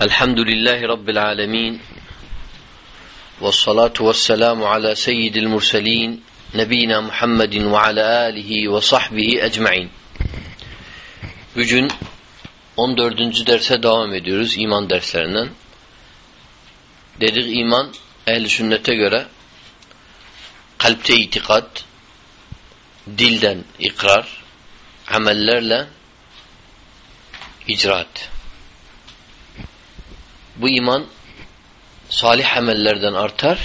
Elhamdülillahi Rabbil alemin. Vessalatu vesselamu ala seyyidil murselin. Nebina Muhammedin ve ala alihi ve sahbihi ecmain. Bugün 14. derse devam ediyoruz iman derslerinden. Dedik iman ehl sünnete göre kalpte itikat, dilden ikrar, amellerle icraat. Bu iman salih amellerden artar,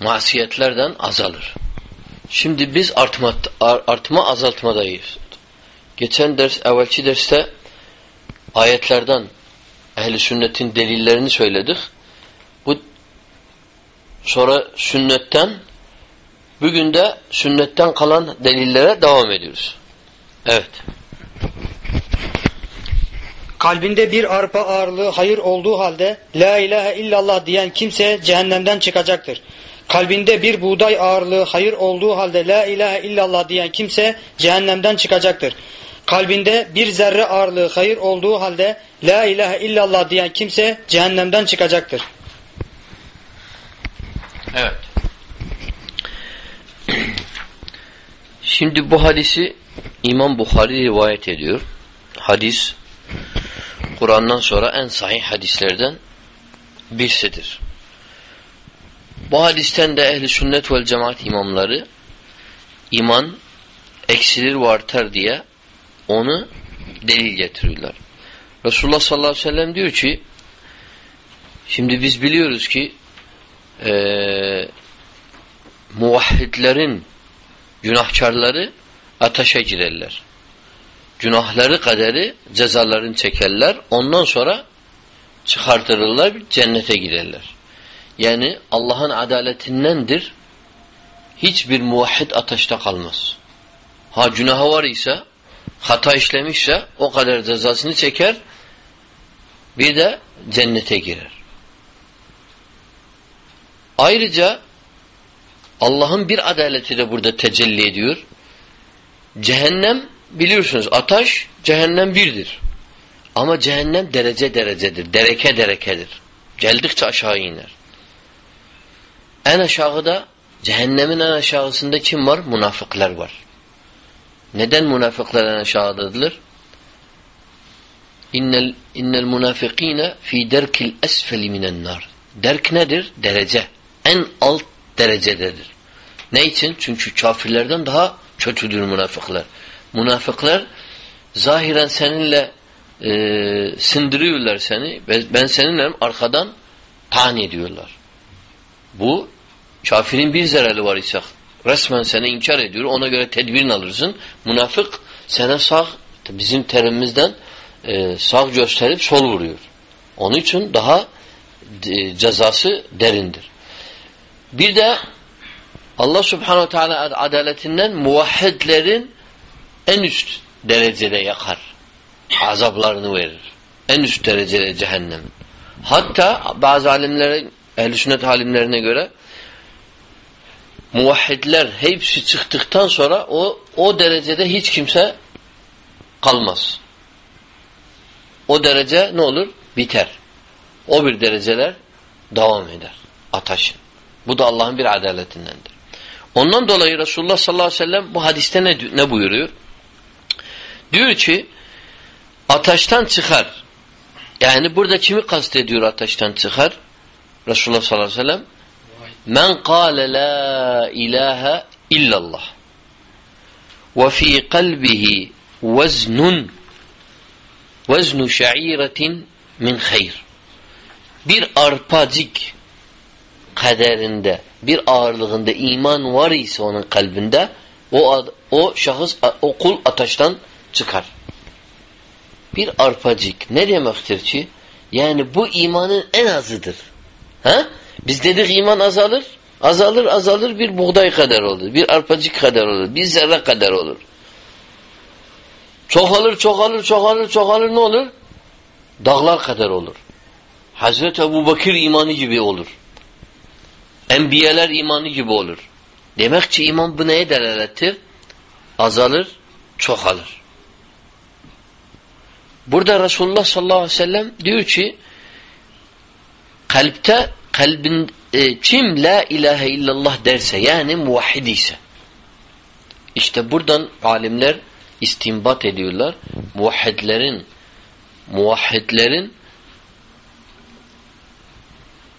masiyetlerden azalır. Şimdi biz artma, artma azaltmadayız. Geçen ders, evvelki derste ayetlerden ehli sünnetin delillerini söyledik. Bu sonra sünnetten bugün de sünnetten kalan delillere devam ediyoruz. Evet. Kalbinde bir arpa ağırlığı hayır olduğu halde La ilahe illallah diyen kimse cehennemden çıkacaktır. Kalbinde bir buğday ağırlığı hayır olduğu halde La ilahe illallah diyen kimse cehennemden çıkacaktır. Kalbinde bir zerre ağırlığı hayır olduğu halde La ilahe illallah diyen kimse cehennemden çıkacaktır. Evet. Şimdi bu hadisi İmam Bukhari rivayet ediyor. Hadis Kur'an'dan sonra en sahih hadislerden birisidir. Bu hadisten de ehli sünnet vel cemaat imamları iman eksilir ve artar diye onu delil getiriyorlar. Resulullah sallallahu aleyhi ve sellem diyor ki şimdi biz biliyoruz ki e, muvahhidlerin günahkarları ateşe girerler günahları kaderi cezalarını çekerler. Ondan sonra çıkartırırlar, cennete giderler. Yani Allah'ın adaletindendir. Hiçbir muvahhid ateşte kalmaz. Ha günahı var ise, hata işlemişse o kadar cezasını çeker. Bir de cennete girer. Ayrıca Allah'ın bir adaleti de burada tecelli ediyor. Cehennem biliyorsunuz ateş cehennem birdir. Ama cehennem derece derecedir. Dereke derekedir. Geldikçe aşağı iner. En aşağıda cehennemin en aşağısında kim var? Münafıklar var. Neden münafıklar en aşağıdadır? İnnel, innel münafıkine fi derkil esfeli minen nar. Derk nedir? Derece. En alt derecededir. Ne için? Çünkü kafirlerden daha kötüdür münafıklar. Münafıklar zahiren seninle e, sindiriyorlar seni. Ben seninle arkadan tan ediyorlar. Bu kafirin bir zararı var ise resmen seni inkar ediyor. Ona göre tedbirini alırsın. Münafık sana sağ bizim terimimizden e, sağ gösterip sol vuruyor. Onun için daha e, cezası derindir. Bir de Allah subhanehu teala adaletinden muvahhidlerin en üst derecede yakar. Azaplarını verir. En üst derecede cehennem. Hatta bazı alimlere, ehl sünnet alimlerine göre muvahhidler hepsi çıktıktan sonra o o derecede hiç kimse kalmaz. O derece ne olur? Biter. O bir dereceler devam eder. Ataşın. Bu da Allah'ın bir adaletindendir. Ondan dolayı Resulullah sallallahu aleyhi ve sellem bu hadiste ne, ne buyuruyor? Diyor ki ateşten çıkar. Yani burada kimi kastediyor ateşten çıkar? Resulullah sallallahu aleyhi ve sellem Men kâle la ilahe illallah ve fî kalbihi veznun veznu şa'iretin min hayr bir arpacık kaderinde bir ağırlığında iman var ise onun kalbinde o o şahıs o kul ateşten çıkar. Bir arpacık ne demektir ki? Yani bu imanın en azıdır. Ha? Biz dedik iman azalır. Azalır azalır bir buğday kadar olur. Bir arpacık kadar olur. Bir zerre kadar olur. Çoğalır çoğalır çoğalır çoğalır ne olur? Dağlar kadar olur. Hazreti Ebu Bakır imanı gibi olur. Enbiyeler imanı gibi olur. Demek ki iman bu neye delalettir? Azalır, çoğalır. Burada Resulullah sallallahu aleyhi ve sellem diyor ki kalpte kalbin e, kim la ilahe illallah derse yani muvahhid ise işte buradan alimler istinbat ediyorlar. Muvahhidlerin muvahhidlerin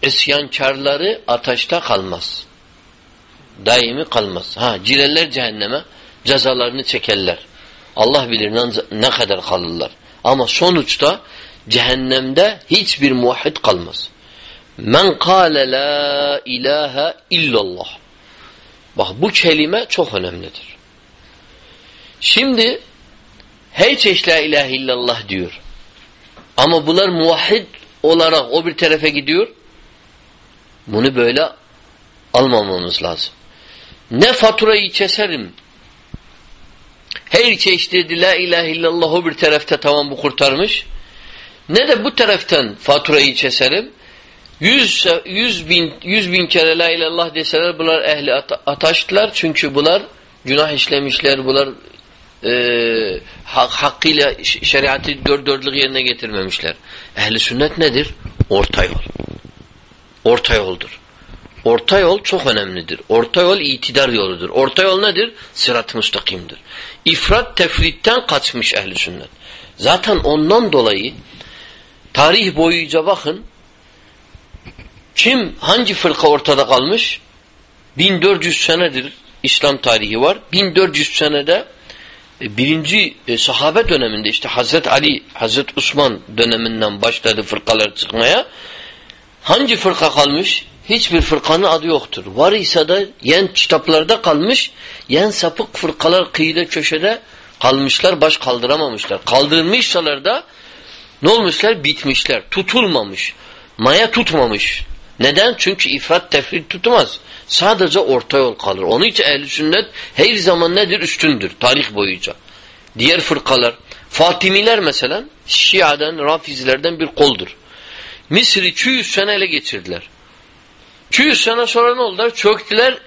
isyankarları ateşte kalmaz. Daimi kalmaz. Ha, cileller cehenneme cezalarını çekerler. Allah bilir ne kadar kalırlar. Ama sonuçta cehennemde hiçbir muvahhid kalmaz. Men kâle la ilahe illallah. Bak bu kelime çok önemlidir. Şimdi her çeşit la ilahe illallah diyor. Ama bunlar muvahhid olarak o bir tarafa gidiyor. Bunu böyle almamamız lazım. Ne faturayı keserim. Her çeşitli la ilahe illallah o bir tarafta tamam bu kurtarmış. Ne de bu taraftan faturayı keserim. Yüz, yüz, bin, yüz bin kere la ilallah deseler bunlar ehli at ataştılar. Çünkü bunlar günah işlemişler. Bunlar e, hak, hakkıyla şeriatı dört dörtlük yerine getirmemişler. Ehli sünnet nedir? Orta yol. Orta yoldur. Orta yol çok önemlidir. Orta yol itidar yoludur. Orta yol nedir? Sırat-ı müstakimdir. İfrat tefritten kaçmış ehli sünnet. Zaten ondan dolayı tarih boyunca bakın kim hangi fırka ortada kalmış? 1400 senedir İslam tarihi var. 1400 senede e, birinci e, sahabe döneminde işte Hazret Ali, Hazret Osman döneminden başladı fırkalar çıkmaya. Hangi fırka kalmış? Hiçbir fırkanın adı yoktur. Var ise de yen kitaplarda kalmış, yen sapık fırkalar kıyıda köşede kalmışlar, baş kaldıramamışlar. Kaldırmışsalar da ne olmuşlar? Bitmişler. Tutulmamış. Maya tutmamış. Neden? Çünkü ifrat tefrit tutmaz. Sadece orta yol kalır. Onun için ehl sünnet her zaman nedir? Üstündür. Tarih boyunca. Diğer fırkalar. Fatimiler mesela Şia'dan, Rafizilerden bir koldur. Mısır'ı 200 sene ele geçirdiler. 200 sene sonra ne oldular? Çöktüler.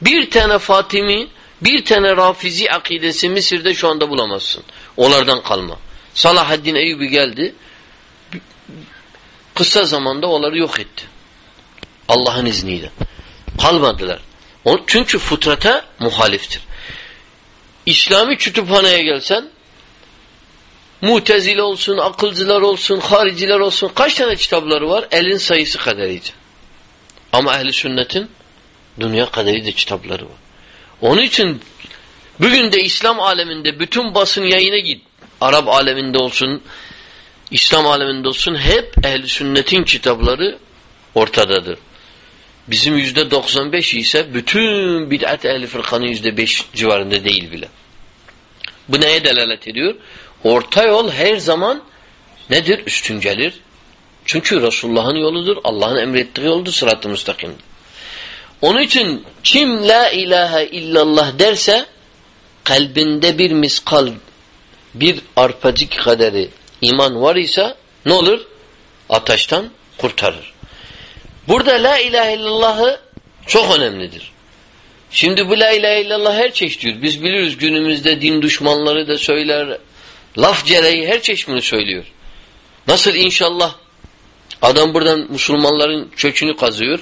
Bir tane Fatimi, bir tane Rafizi akidesi Mısır'da şu anda bulamazsın. Onlardan kalma. Salahaddin Eyyubi geldi. Kısa zamanda onları yok etti. Allah'ın izniyle. Kalmadılar. Çünkü fıtrata muhaliftir. İslami kütüphaneye gelsen Mutezile olsun, akılcılar olsun, hariciler olsun kaç tane kitapları var? Elin sayısı kadarıydı. Ama ehli sünnetin dünya kadarıydı kitapları var. Onun için bugün de İslam aleminde bütün basın yayına git. Arap aleminde olsun, İslam aleminde olsun hep ehli sünnetin kitapları ortadadır. Bizim yüzde 95 ise bütün bid'at ehli fırkanın yüzde 5 civarında değil bile. Bu neye delalet ediyor? Orta yol her zaman nedir? Üstün gelir. Çünkü Resulullah'ın yoludur. Allah'ın emrettiği yoldur. Sırat-ı müstakimdir. Onun için kim la ilahe illallah derse kalbinde bir miskal bir arpacık kadarı iman var ise ne olur? Ateşten kurtarır. Burada la ilahe illallahı çok önemlidir. Şimdi bu la ilahe illallah her çeşit diyor. Biz biliriz günümüzde din düşmanları da söyler. Laf cereyi her çeşit söylüyor. Nasıl inşallah adam buradan Müslümanların kökünü kazıyor.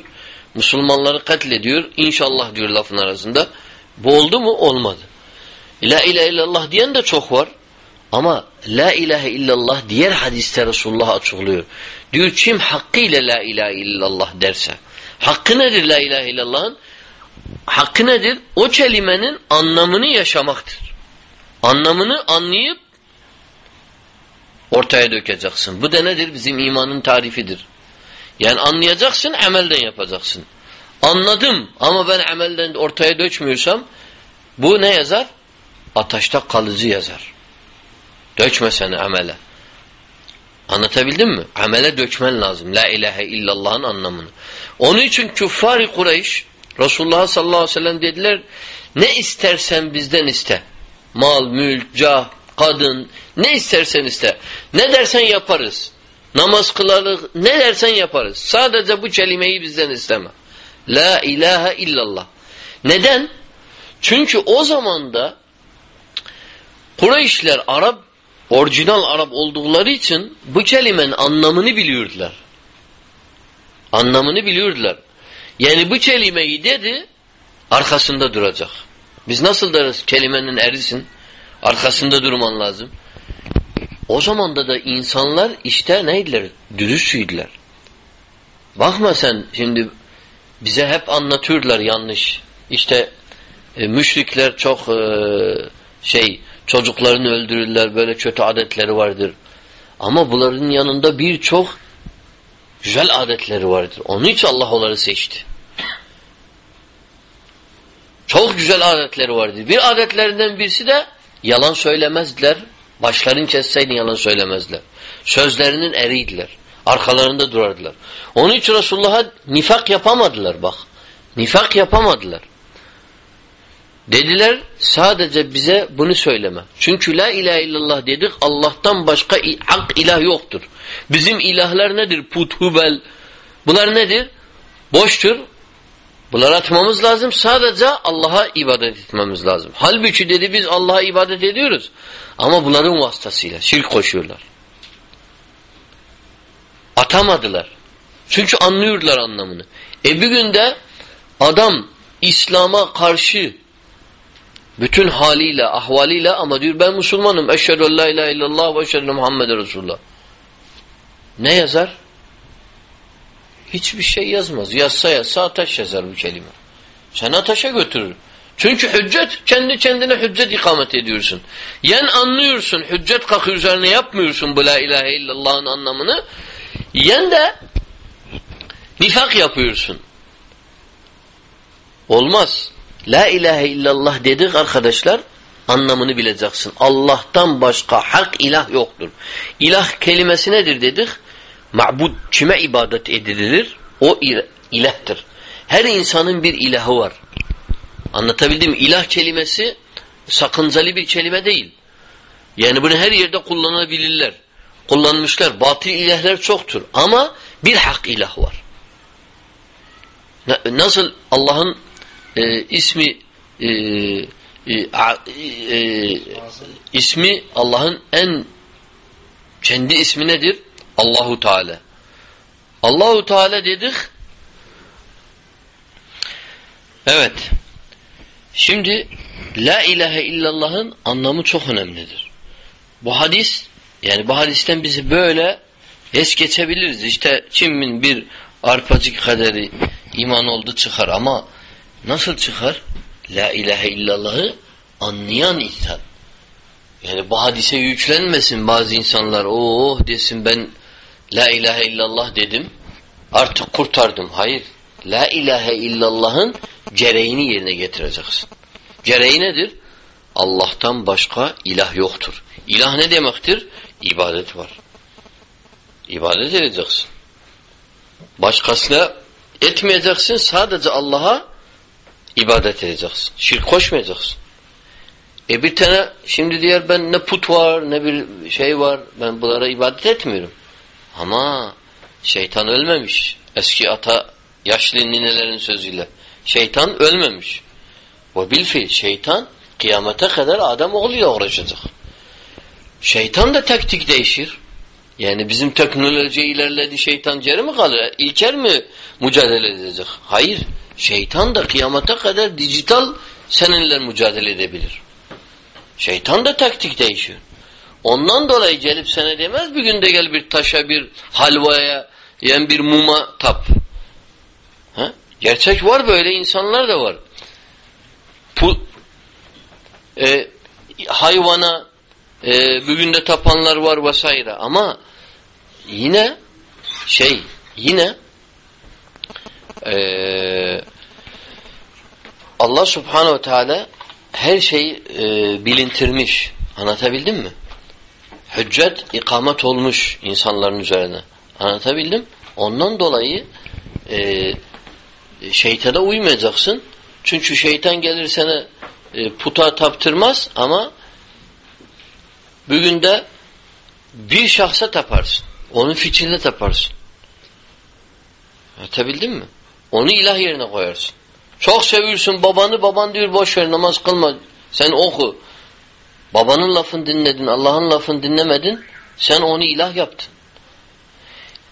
Müslümanları katlediyor. İnşallah diyor lafın arasında. Bu oldu mu? Olmadı. La ilahe illallah diyen de çok var. Ama la ilahe illallah diğer hadiste Resulullah açıklıyor. Diyor kim hakkıyla la ilahe illallah derse. Hakkı nedir la ilahe illallah'ın? Hakkı nedir? O kelimenin anlamını yaşamaktır. Anlamını anlayıp ortaya dökeceksin. Bu da nedir? Bizim imanın tarifidir. Yani anlayacaksın, amelden yapacaksın. Anladım ama ben amelden ortaya dökmüyorsam bu ne yazar? Ataşta kalıcı yazar. Dökme seni amele. Anlatabildim mi? Amele dökmen lazım. La ilahe illallah'ın anlamını. Onun için küffar-ı Kureyş Resulullah sallallahu aleyhi ve sellem dediler ne istersen bizden iste. Mal, mülk, cah, kadın ne istersen iste. Ne dersen yaparız. Namaz kılarız. Ne dersen yaparız. Sadece bu kelimeyi bizden isteme. La ilahe illallah. Neden? Çünkü o zamanda Kureyşler Arap orijinal Arap oldukları için bu kelimenin anlamını biliyordular. Anlamını biliyordular. Yani bu kelimeyi dedi arkasında duracak. Biz nasıl deriz kelimenin erisin? Arkasında durman lazım. O zamanda da insanlar işte neydiler? Dürüstsüydüler. Bakma sen şimdi bize hep anlatıyorlar yanlış. İşte e, müşrikler çok e, şey çocuklarını öldürürler böyle kötü adetleri vardır. Ama bunların yanında birçok güzel adetleri vardır. Onun için Allah onları seçti. Çok güzel adetleri vardır. Bir adetlerinden birisi de yalan söylemezdiler. Başlarını kesseydin yalan söylemezler. Sözlerinin eriydiler. Arkalarında durardılar. Onun için Resulullah'a nifak yapamadılar bak. Nifak yapamadılar. Dediler sadece bize bunu söyleme. Çünkü la ilahe illallah dedik Allah'tan başka hak ilah yoktur. Bizim ilahlar nedir? Put, hubel. Bunlar nedir? Boştur. Bunları atmamız lazım. Sadece Allah'a ibadet etmemiz lazım. Halbuki dedi biz Allah'a ibadet ediyoruz. Ama bunların vasıtasıyla şirk koşuyorlar. Atamadılar. Çünkü anlıyorlar anlamını. E bir günde adam İslam'a karşı bütün haliyle, ahvaliyle ama diyor ben Müslümanım. Eşhedü en la ilahe illallah ve eşhedü Muhammed Resulullah. Ne yazar? Hiçbir şey yazmaz. Yazsa yazsa ateş yazar bu kelime. Sen ateşe götürür. Çünkü hüccet, kendi kendine hüccet ikamet ediyorsun. Yen anlıyorsun, hüccet kalkıyor üzerine yapmıyorsun bu la ilahe illallah'ın anlamını. Yen de nifak yapıyorsun. Olmaz. La ilahe illallah dedik arkadaşlar anlamını bileceksin. Allah'tan başka hak ilah yoktur. İlah kelimesi nedir dedik? Ma'bud kime ibadet edilir? O ilahdır. Her insanın bir ilahı var. Anlatabildim mi? İlah kelimesi sakıncalı bir kelime değil. Yani bunu her yerde kullanabilirler. Kullanmışlar. Batıl ilahlar çoktur. Ama bir hak ilah var. Nasıl Allah'ın e, ismi e, e, a, e, ismi Allah'ın en kendi ismi nedir? Allahu Teala. Allahu Teala dedik. Evet. Şimdi La ilahe illallah'ın anlamı çok önemlidir. Bu hadis yani bu hadisten bizi böyle es geçebiliriz. İşte kimin bir arpacık kaderi iman oldu çıkar ama nasıl çıkar? La ilahe illallah'ı anlayan insan. Yani bu hadise yüklenmesin bazı insanlar. Oh desin ben La ilahe illallah dedim. Artık kurtardım. Hayır. La ilahe illallah'ın gereğini yerine getireceksin. Gereği nedir? Allah'tan başka ilah yoktur. İlah ne demektir? İbadet var. İbadet edeceksin. Başkasına etmeyeceksin. Sadece Allah'a ibadet edeceksin. Şirk koşmayacaksın. E bir tane şimdi diğer ben ne put var ne bir şey var ben bunlara ibadet etmiyorum. Ama şeytan ölmemiş. Eski ata yaşlı ninelerin sözüyle. Şeytan ölmemiş. Ve bilfil şeytan kıyamete kadar adam oğluyla uğraşacak. Şeytan da taktik değişir. Yani bizim teknoloji ilerledi şeytan geri mi kalır? İlker mi mücadele edecek? Hayır. Şeytan da kıyamete kadar dijital seninle mücadele edebilir. Şeytan da taktik değişiyor. Ondan dolayı gelip sana demez bir günde gel bir taşa bir halvaya yani bir muma tap. Ha? Gerçek var böyle insanlar da var. Pu, e, hayvana e, bir günde tapanlar var vesaire ama yine şey yine e, Allah subhanehu ve teala her şeyi e, bilintirmiş. Anlatabildim mi? Hüccet ikamet olmuş insanların üzerine. Anlatabildim? Ondan dolayı e, şeytana uymayacaksın. Çünkü şeytan gelir sana e, puta taptırmaz ama bugün de bir şahsa taparsın. Onun fikrine taparsın. Anlatabildim mi? Onu ilah yerine koyarsın. Çok seviyorsun babanı, baban diyor boş ver namaz kılma. Sen oku. Babanın lafını dinledin, Allah'ın lafını dinlemedin. Sen onu ilah yaptın.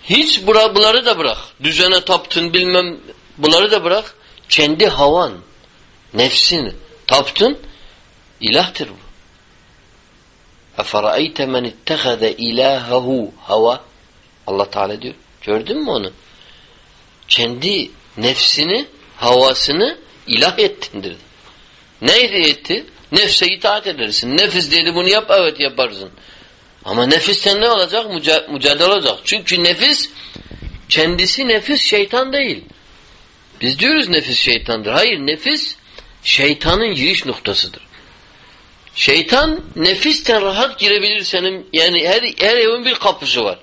Hiç bura, bunları da bırak. Düzene taptın bilmem bunları da bırak. Kendi havan, nefsini taptın. ilahtır bu. اَفَرَأَيْتَ مَنِ اتَّخَذَ اِلَٰهَهُ hava Allah Teala diyor. Gördün mü onu? Kendi nefsini, havasını ilah ettindirdi. Neydi etti? Nefse itaat edersin. Nefis dedi bunu yap, evet yaparsın. Ama nefisten ne olacak? Müca mücadele olacak. Çünkü nefis kendisi nefis şeytan değil. Biz diyoruz nefis şeytandır. Hayır nefis şeytanın giriş noktasıdır. Şeytan nefisten rahat girebilir senin. Yani her, her evin bir kapısı var.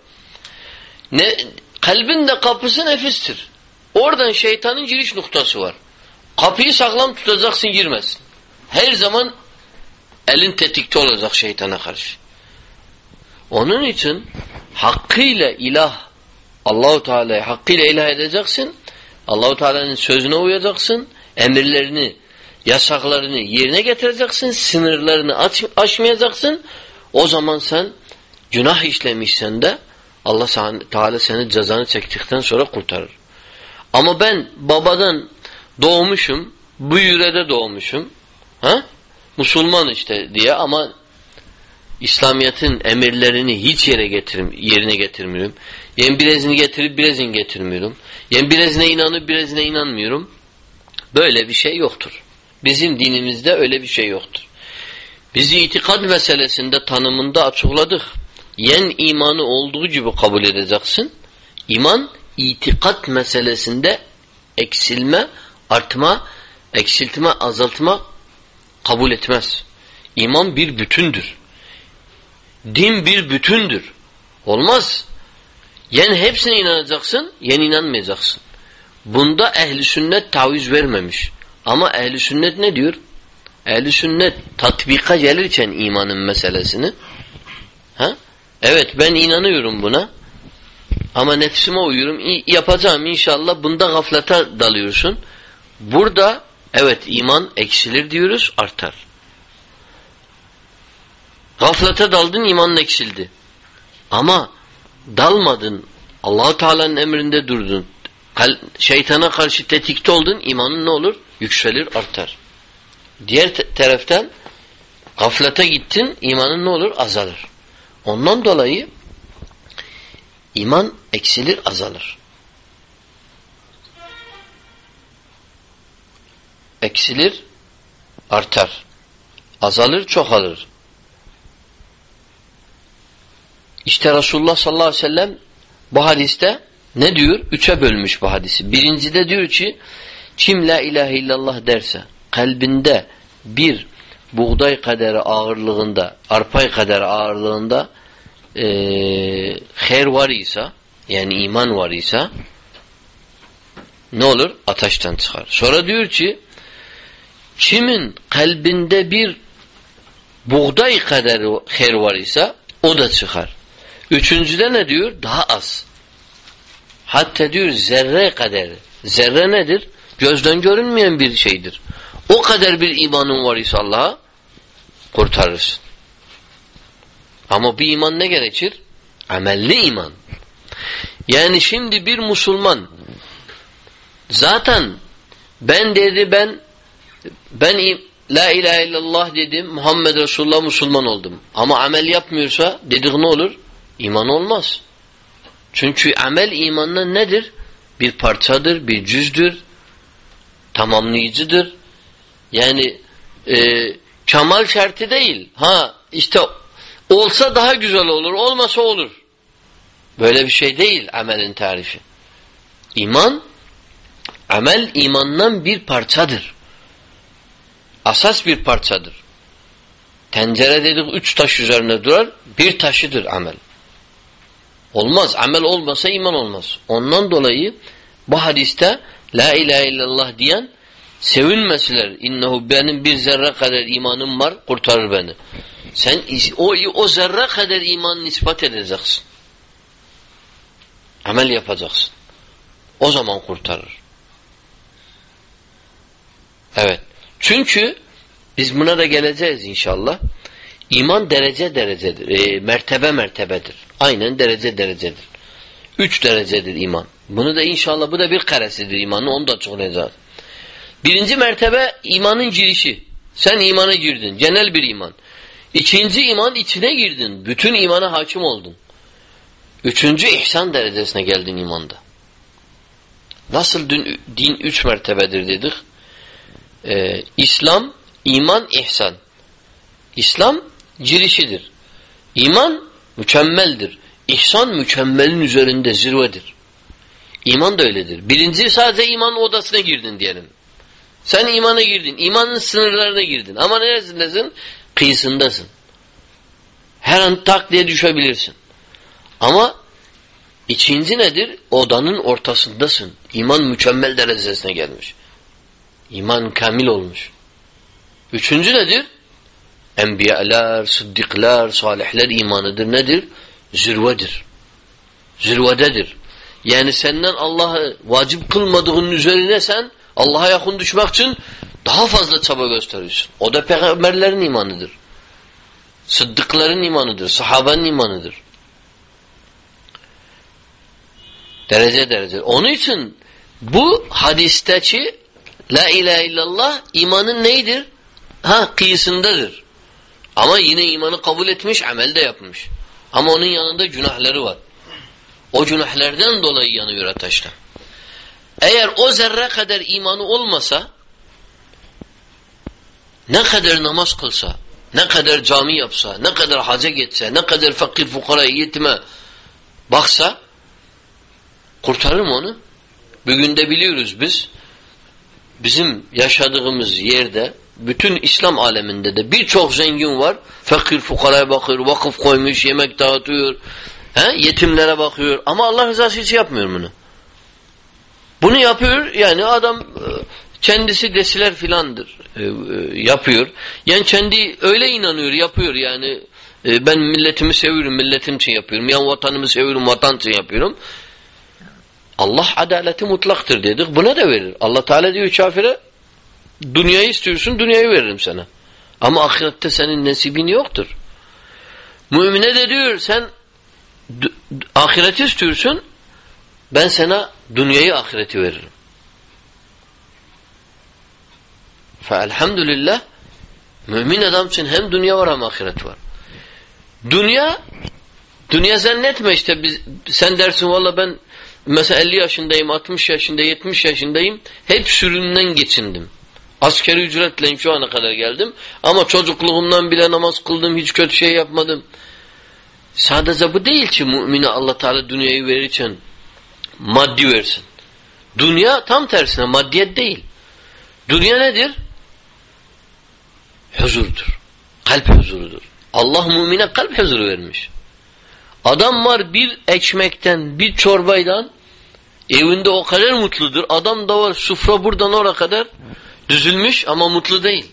Ne, kalbin de kapısı nefistir. Oradan şeytanın giriş noktası var. Kapıyı sağlam tutacaksın girmesin. Her zaman elin tetikte olacak şeytana karşı. Onun için hakkıyla ilah Allahu Teala'yı hakkıyla ilah edeceksin. Allahu Teala'nın sözüne uyacaksın. Emirlerini, yasaklarını yerine getireceksin. Sınırlarını aç, aşmayacaksın. O zaman sen günah işlemişsen de Allah Teala seni cezanı çektikten sonra kurtarır. Ama ben babadan doğmuşum, bu yürede doğmuşum. Ha? Musulman işte diye ama İslamiyet'in emirlerini hiç yere getirim, yerine getirmiyorum. Yani birazını getirip birazını getirmiyorum. Yani birazına inanıp birazına inanmıyorum. Böyle bir şey yoktur. Bizim dinimizde öyle bir şey yoktur. Bizi itikad meselesinde tanımında açıkladık. Yen imanı olduğu gibi kabul edeceksin. İman itikat meselesinde eksilme, artma, eksiltme, azaltma kabul etmez. İman bir bütündür. Din bir bütündür. Olmaz. Yen hepsine inanacaksın, yen inanmayacaksın. Bunda ehli sünnet taviz vermemiş. Ama ehli sünnet ne diyor? Ehli sünnet tatbika gelirken imanın meselesini ha? Evet ben inanıyorum buna. Ama nefsime uyuyorum. Yapacağım inşallah. Bunda gaflete dalıyorsun. Burada evet iman eksilir diyoruz artar. Gaflete daldın imanın eksildi. Ama dalmadın. Allahu Teala'nın emrinde durdun. Şeytana karşı tetikte oldun. imanın ne olur? Yükselir, artar. Diğer taraftan gaflete gittin. imanın ne olur? Azalır. Ondan dolayı iman eksilir, azalır. Eksilir, artar. Azalır, çoğalır. İşte Resulullah sallallahu aleyhi ve sellem bu hadiste ne diyor? Üçe bölmüş bu hadisi. Birincide diyor ki kim la ilahe illallah derse kalbinde bir buğday kaderi ağırlığında, arpay kaderi ağırlığında e, her var ise yani iman var ise ne olur? Ateşten çıkar. Sonra diyor ki kimin kalbinde bir buğday kaderi her var ise o da çıkar. Üçüncüde ne diyor? Daha az. Hatta diyor zerre kadar. Zerre nedir? Gözden görünmeyen bir şeydir. O kadar bir imanın var ise Allah'a kurtarırsın. Ama bir iman ne gerekir? Amelli iman. Yani şimdi bir Müslüman zaten ben dedi ben ben La ilahe illallah dedim Muhammed Resulullah Müslüman oldum. Ama amel yapmıyorsa dedik ne olur? İman olmaz. Çünkü amel imanın nedir? Bir parçadır, bir cüzdür, tamamlayıcıdır. Yani e, kemal şartı değil. Ha işte olsa daha güzel olur, olmasa olur. Böyle bir şey değil amelin tarifi. İman, amel imandan bir parçadır. Asas bir parçadır. Tencere dedik üç taş üzerine durar, bir taşıdır amel. Olmaz. Amel olmasa iman olmaz. Ondan dolayı bu hadiste La ilahe illallah diyen sevinmesiler. İnnehu benim bir zerre kadar imanım var kurtarır beni. Sen o, o zerre kadar iman ispat edeceksin. Amel yapacaksın. O zaman kurtarır. Evet. Çünkü biz buna da geleceğiz inşallah. İman derece derecedir. E, mertebe mertebedir. Aynen derece derecedir. Üç derecedir iman. Bunu da inşallah bu da bir karesidir imanı. Onu da açıklayacağız. Birinci mertebe imanın girişi. Sen imana girdin. Genel bir iman. İkinci iman içine girdin. Bütün imana hakim oldun. Üçüncü ihsan derecesine geldin imanda. Nasıl din, din üç mertebedir dedik? Ee, İslam, iman, ihsan. İslam girişidir. İman mükemmeldir. İhsan mükemmelin üzerinde zirvedir. İman da öyledir. Birinci sadece iman odasına girdin diyelim. Sen imana girdin. İmanın sınırlarına girdin. Ama neresindesin? Kıyısındasın. Her an tak diye düşebilirsin. Ama ikinci nedir? Odanın ortasındasın. İman mükemmel derecesine gelmiş. İman kamil olmuş. Üçüncü nedir? Enbiyalar, sıddıklar, salihler imanıdır. Nedir? Zirvedir. Zirvededir. Yani senden Allah'ı vacip kılmadığının üzerine sen Allah'a yakın düşmek için daha fazla çaba gösteriyorsun. O da peygamberlerin imanıdır. Sıddıkların imanıdır. Sahabenin imanıdır. Derece derece. Onun için bu hadisteki La ilahe illallah imanın neydir? Ha kıyısındadır. Ama yine imanı kabul etmiş, amel de yapmış. Ama onun yanında günahları var. O günahlardan dolayı yanıyor ateşte. Eğer o zerre kadar imanı olmasa ne kadar namaz kılsa, ne kadar cami yapsa, ne kadar haca gitse, ne kadar fakir fukara yetime baksa kurtarır mı onu? Bugün de biliyoruz biz bizim yaşadığımız yerde bütün İslam aleminde de birçok zengin var. Fakir fukaraya bakıyor, vakıf koymuş, yemek dağıtıyor. He? Yetimlere bakıyor. Ama Allah rızası için yapmıyor bunu. Bunu yapıyor yani adam e, kendisi desiler filandır e, e, yapıyor. Yani kendi öyle inanıyor yapıyor yani ben milletimi seviyorum milletim için yapıyorum. Yani vatanımı seviyorum vatan için yapıyorum. Allah adaleti mutlaktır dedik. Buna da verir. Allah Teala diyor kafire dünyayı istiyorsun dünyayı veririm sana. Ama ahirette senin nesibin yoktur. Mümine de diyor sen ahireti istiyorsun ben sana dünyayı ahireti veririm. Elhamdülillah mümin adam için hem dünya var hem ahiret var. Dünya dünya zannetme işte biz, sen dersin valla ben mesela 50 yaşındayım, 60 yaşında, 70 yaşındayım. Hep sürümden geçindim. Askeri ücretle şu ana kadar geldim. Ama çocukluğumdan bile namaz kıldım, hiç kötü şey yapmadım. Sadece bu değil ki mümine Allah Teala dünyayı verirken maddi versin. Dünya tam tersine maddiyet değil. Dünya nedir? Huzurdur. Kalp huzurudur. Allah mümine kalp huzuru vermiş. Adam var bir ekmekten, bir çorbaydan evinde o kadar mutludur. Adam da var sufra buradan oraya kadar düzülmüş ama mutlu değil.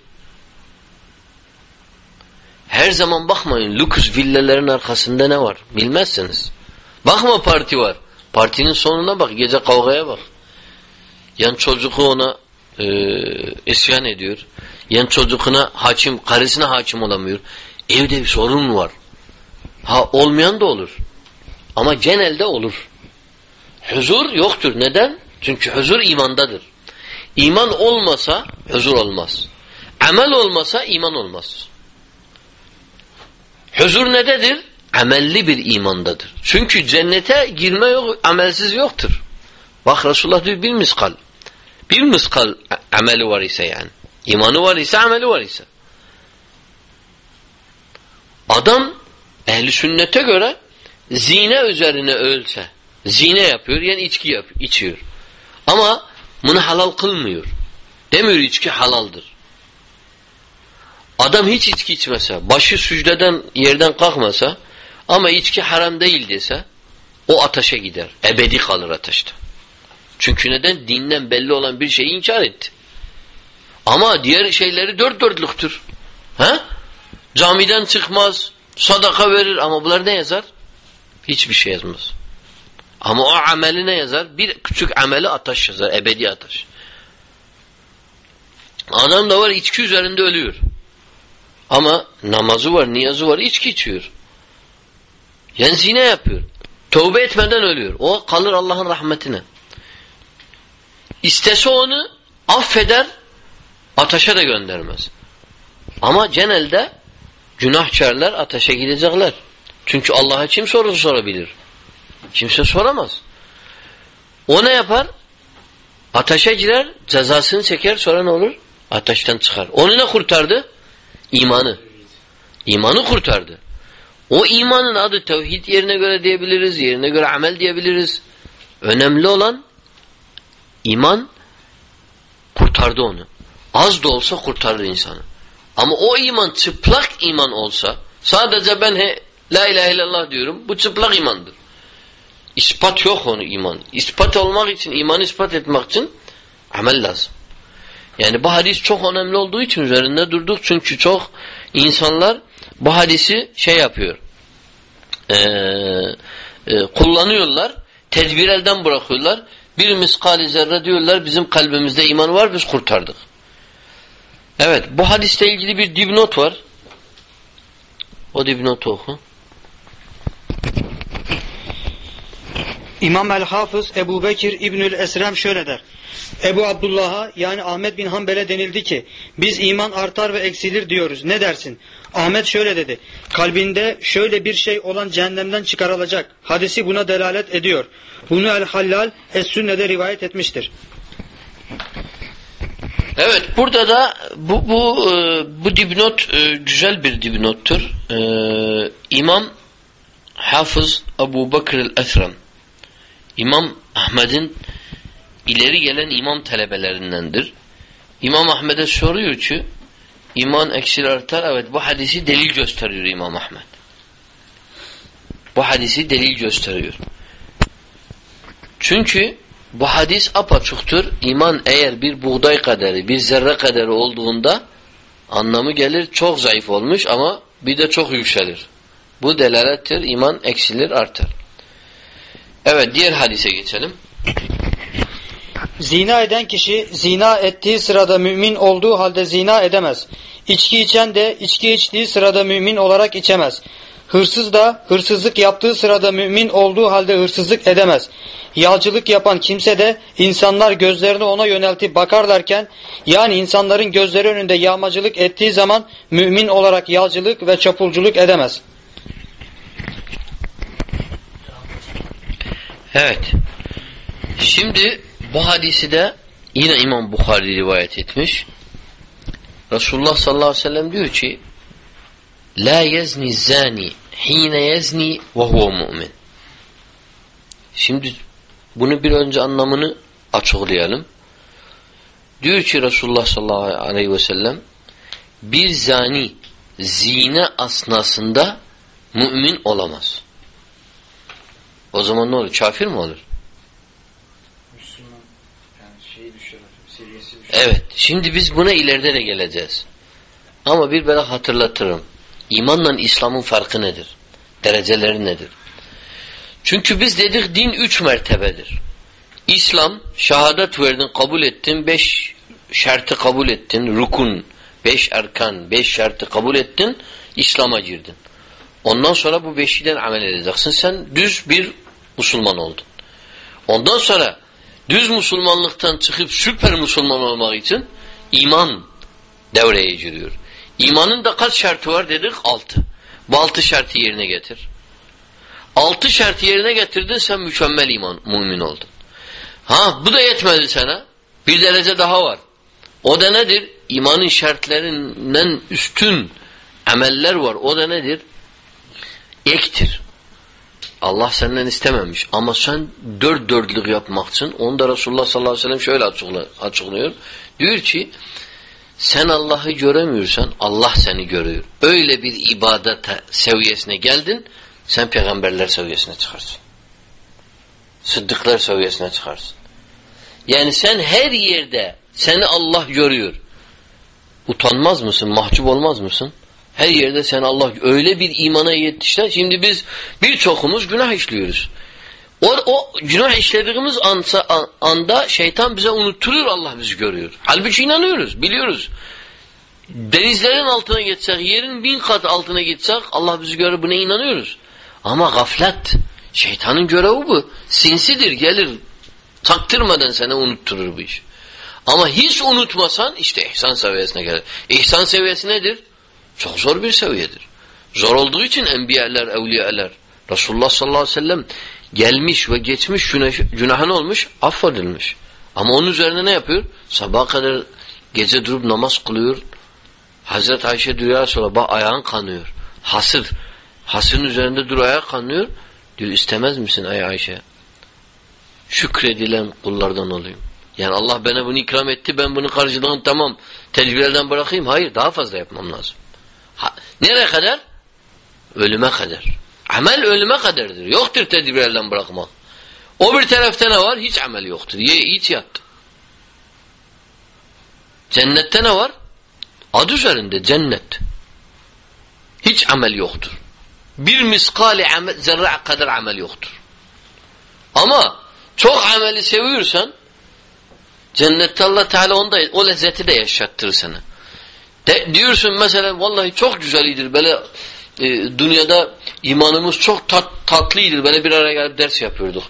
Her zaman bakmayın lüks villelerin arkasında ne var bilmezsiniz. Bakma parti var. Partinin sonuna bak gece kavgaya bak. Yan çocuğu ona e, isyan ediyor. Yan çocuğuna hakim, karısına hakim olamıyor. Evde bir sorun var. Ha olmayan da olur. Ama genelde olur. Huzur yoktur. Neden? Çünkü huzur imandadır. İman olmasa huzur olmaz. Amel olmasa iman olmaz. Huzur nededir? Amelli bir imandadır. Çünkü cennete girme yok, amelsiz yoktur. Bak Resulullah diyor bir miskal. Bir miskal ameli var ise yani. İmanı var ise ameli var ise. Adam ehli sünnete göre zine üzerine ölse, zine yapıyor yani içki yap, içiyor. Ama bunu halal kılmıyor. Demiyor içki halaldır. Adam hiç içki içmese, başı sücdeden yerden kalkmasa ama içki haram değil dese o ateşe gider. Ebedi kalır ateşte. Çünkü neden? Dinden belli olan bir şeyi inkar etti. Ama diğer şeyleri dört dörtlüktür. Ha? Camiden çıkmaz, sadaka verir ama bunlar ne yazar? Hiçbir şey yazmaz. Ama o ameli ne yazar? Bir küçük ameli ateş yazar, ebedi ateş. Adam da var içki üzerinde ölüyor. Ama namazı var, niyazı var, içki içiyor. Yani zine yapıyor. Tövbe etmeden ölüyor. O kalır Allah'ın rahmetine. İstese onu affeder, ateşe de göndermez. Ama genelde günahkarlar ateşe gidecekler. Çünkü Allah'a kim soru sorabilir? Kimse soramaz. O ne yapar? Ateşe girer, cezasını çeker, sonra ne olur? Ateşten çıkar. Onu ne kurtardı? İmanı. İmanı kurtardı. O imanın adı tevhid yerine göre diyebiliriz, yerine göre amel diyebiliriz. Önemli olan iman kurtardı onu. Az da olsa kurtardı insanı. Ama o iman çıplak iman olsa sadece ben he, la ilahe illallah diyorum bu çıplak imandır. İspat yok onu iman. İspat olmak için, imanı ispat etmek için amel lazım. Yani bu hadis çok önemli olduğu için üzerinde durduk. Çünkü çok insanlar bu hadisi şey yapıyor. Ee, e, kullanıyorlar. Tedbir elden bırakıyorlar. Bir miskali zerre diyorlar bizim kalbimizde iman var biz kurtardık. Evet bu hadiste ilgili bir dipnot var. O dipnotu oku. İmam el-Hafız Ebu Bekir İbnül Esrem şöyle der. Ebu Abdullah'a yani Ahmet bin Hanbel'e denildi ki biz iman artar ve eksilir diyoruz. Ne dersin? Ahmet şöyle dedi. Kalbinde şöyle bir şey olan cehennemden çıkarılacak. Hadisi buna delalet ediyor. Bunu el-Hallal Es-Sünne'de rivayet etmiştir. Evet burada da bu bu e, bu dipnot e, güzel bir dipnottur. E, İmam Hafız Ebu Bakr el-Esrem İmam Ahmed'in ileri gelen imam talebelerindendir. İmam Ahmed'e soruyor ki iman eksil artar. Evet bu hadisi delil gösteriyor İmam Ahmed. Bu hadisi delil gösteriyor. Çünkü bu hadis apaçuktur. İman eğer bir buğday kaderi, bir zerre kaderi olduğunda anlamı gelir çok zayıf olmuş ama bir de çok yükselir. Bu delalettir. İman eksilir, artar. Evet diğer hadise geçelim. Zina eden kişi zina ettiği sırada mümin olduğu halde zina edemez. İçki içen de içki içtiği sırada mümin olarak içemez. Hırsız da hırsızlık yaptığı sırada mümin olduğu halde hırsızlık edemez. Yağcılık yapan kimse de insanlar gözlerini ona yöneltip bakarlarken yani insanların gözleri önünde yağmacılık ettiği zaman mümin olarak yağcılık ve çapulculuk edemez. Evet. Şimdi bu hadisi de yine İmam Bukhari rivayet etmiş. Resulullah sallallahu aleyhi ve sellem diyor ki La yezni zani hine yezni ve huve mu'min. Şimdi bunu bir önce anlamını açıklayalım. Diyor ki Resulullah sallallahu aleyhi ve sellem bir zani zine asnasında mümin olamaz. O zaman ne olur? Kafir mi olur? Müslüman yani şeyi düşer, seviyesi düşer. Evet. Şimdi biz buna ileride de geleceğiz. Ama bir böyle hatırlatırım. İmanla İslam'ın farkı nedir? Dereceleri nedir? Çünkü biz dedik din üç mertebedir. İslam, şehadet verdin, kabul ettin, beş şartı kabul ettin, rukun, beş erkan, beş şartı kabul ettin, İslam'a girdin. Ondan sonra bu beşiden amel edeceksin. Sen düz bir Müslüman oldun. Ondan sonra düz Müslümanlıktan çıkıp süper Müslüman olmak için iman devreye giriyor. İmanın da kaç şartı var dedik? Altı. Bu altı şartı yerine getir. Altı şartı yerine getirdin sen mükemmel iman, mümin oldun. Ha bu da yetmedi sana. Bir derece daha var. O da nedir? İmanın şartlarından üstün ameller var. O da nedir? Ektir. Allah senden istememiş. Ama sen dört dörtlük yapmak için onu da Resulullah sallallahu aleyhi ve sellem şöyle açıklıyor. Diyor ki sen Allah'ı göremiyorsan Allah seni görüyor. Öyle bir ibadet seviyesine geldin sen peygamberler seviyesine çıkarsın. Sıddıklar seviyesine çıkarsın. Yani sen her yerde seni Allah görüyor. Utanmaz mısın? Mahcup olmaz mısın? Her yerde sen Allah öyle bir imana yetişler. Şimdi biz birçokumuz günah işliyoruz. O, o günah işlediğimiz ansa, anda şeytan bize unutturur Allah bizi görüyor. Halbuki inanıyoruz, biliyoruz. Denizlerin altına geçsek, yerin bin kat altına geçsek Allah bizi görür buna inanıyoruz. Ama gaflet, şeytanın görevi bu. Sinsidir gelir taktırmadan sana unutturur bu iş. Ama hiç unutmasan işte ihsan seviyesine gelir. İhsan seviyesi nedir? Çok zor bir seviyedir. Zor olduğu için enbiyalar, evliyalar, Resulullah sallallahu aleyhi ve sellem gelmiş ve geçmiş günah, günahın olmuş, affedilmiş. Ama onun üzerine ne yapıyor? Sabah kadar gece durup namaz kılıyor. Hazreti Ayşe duyar sonra bak ayağın kanıyor. Hasır. Hasırın üzerinde dur ayağı kanıyor. Diyor istemez misin ay Ayşe? Şükredilen kullardan olayım. Yani Allah bana bunu ikram etti ben bunu karşılığını tamam tedbirlerden bırakayım. Hayır daha fazla yapmam lazım. Ha, nereye kadar? Ölüme kadar. Amel ölüme kadardır. Yoktur tedbirlerden bırakmak. O bir tarafta ne var? Hiç amel yoktur. Ye, iç, yat. Cennette ne var? Adı üzerinde cennet. Hiç amel yoktur. Bir miskali amel, zerre kadar amel yoktur. Ama çok ameli seviyorsan cennette Allah Teala onda o lezzeti de yaşattırır sana. De, diyorsun mesela vallahi çok güzelidir böyle e, dünyada imanımız çok tat, tatlıydır. Böyle bir araya gelip ders yapıyorduk.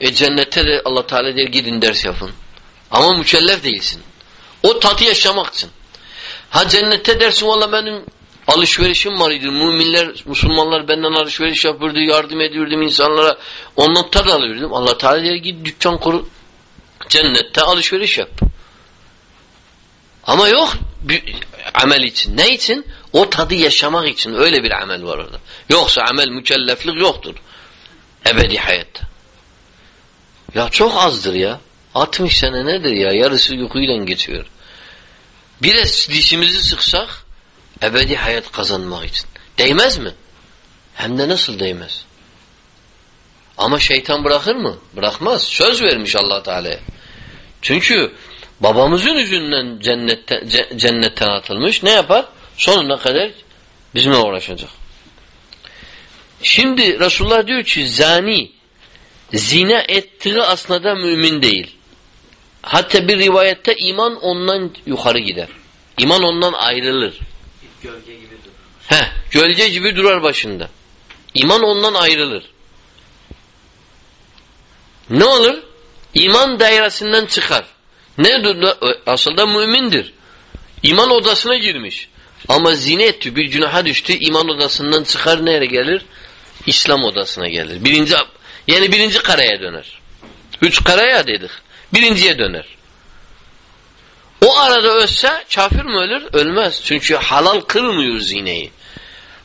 E cennette de Allah Teala der gidin ders yapın. Ama mükellef değilsin. O tatı yaşamak için. Ha cennette dersin valla benim alışverişim var idi. Müminler, Müslümanlar benden alışveriş yapıyordu, yardım ediyordum insanlara. Ondan tad alıyordum. Allah Teala der git dükkan kur. Cennette alışveriş yap. Ama yok bir amel için. Ne için? O tadı yaşamak için öyle bir amel var orada. Yoksa amel mükelleflik yoktur. Ebedi hayatta. Ya çok azdır ya. 60 sene nedir ya? Yarısı uykuyla geçiyor. Biraz dişimizi sıksak ebedi hayat kazanmak için. Değmez mi? Hem de nasıl değmez? Ama şeytan bırakır mı? Bırakmaz. Söz vermiş allah Teala'ya. Çünkü babamızın yüzünden cennette, cennetten atılmış. Ne yapar? Sonuna kadar bizimle uğraşacak. Şimdi Resulullah diyor ki zani zina ettiği aslında mümin değil. Hatta bir rivayette iman ondan yukarı gider. İman ondan ayrılır. Gölge gibi durur. He, gölge gibi durar başında. İman ondan ayrılır. Ne olur? İman dairesinden çıkar. Ne aslında mümindir. İman odasına girmiş. Ama zine etti, bir günaha düştü, iman odasından çıkar nereye gelir? İslam odasına gelir. Birinci, yani birinci karaya döner. Üç karaya dedik. Birinciye döner. O arada ölse kafir mi ölür? Ölmez. Çünkü halal kılmıyor zineyi.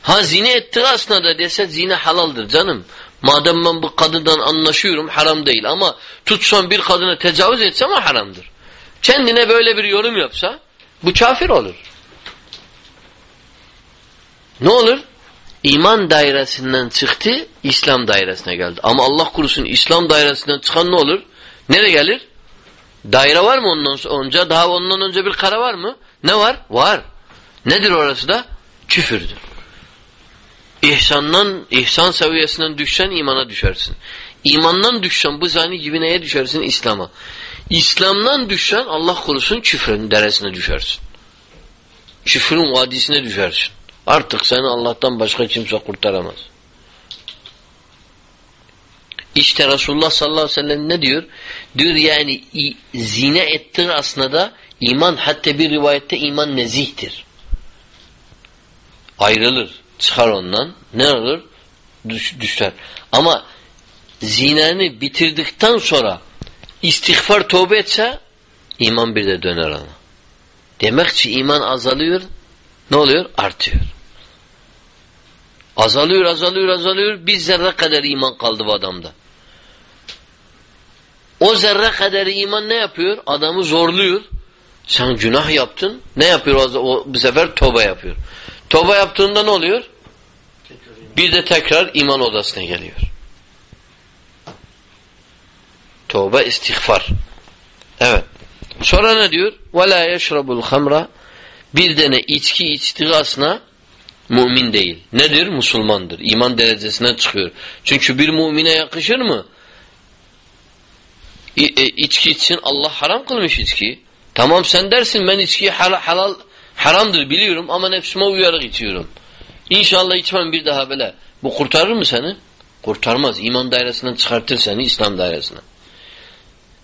Ha zine etti aslında da dese zine halaldır canım. Madem ben bu kadından anlaşıyorum haram değil ama tutsam bir kadına tecavüz etsem o haramdır. Kendine böyle bir yorum yapsa bu kafir olur. Ne olur? İman dairesinden çıktı, İslam dairesine geldi. Ama Allah kurusun İslam dairesinden çıkan ne olur? Nereye gelir? Daire var mı ondan önce? Daha ondan önce bir kara var mı? Ne var? Var. Nedir orası da? Küfürdür. İhsandan, ihsan seviyesinden düşsen imana düşersin. İmandan düşsen bu zani gibi neye düşersin? İslam'a. İslam'dan düşsen Allah korusun küfrün deresine düşersin. Küfrün vadisine düşersin. Artık seni Allah'tan başka kimse kurtaramaz. İşte Resulullah sallallahu aleyhi ve sellem ne diyor? Diyor yani zine ettiği aslında iman hatta bir rivayette iman nezihtir. Ayrılır. Çıkar ondan. Ne olur? Düş, düşer. Ama zineni bitirdikten sonra istiğfar tövbe etse iman bir de döner ona. Demek ki iman azalıyor Ne oluyor? Artıyor. Azalıyor, azalıyor, azalıyor. Bir zerre kadar iman kaldı bu adamda. O zerre kadar iman ne yapıyor? Adamı zorluyor. Sen günah yaptın. Ne yapıyor o, bu sefer? Toba yapıyor. Toba yaptığında ne oluyor? Bir de tekrar iman odasına geliyor. Tövbe istiğfar. Evet. Sonra ne diyor? وَلَا يَشْرَبُ الْخَمْرَ bir tane içki içtiği aslında mümin değil. Nedir? Musulmandır. İman derecesinden çıkıyor. Çünkü bir mümine yakışır mı? İ, e, içki için Allah haram kılmış içki. Tamam sen dersin ben içkiyi halal, halal Haramdır biliyorum ama nefsime uyarak içiyorum. İnşallah içmem bir daha böyle. Bu kurtarır mı seni? Kurtarmaz. İman dairesinden çıkartır seni İslam dairesine.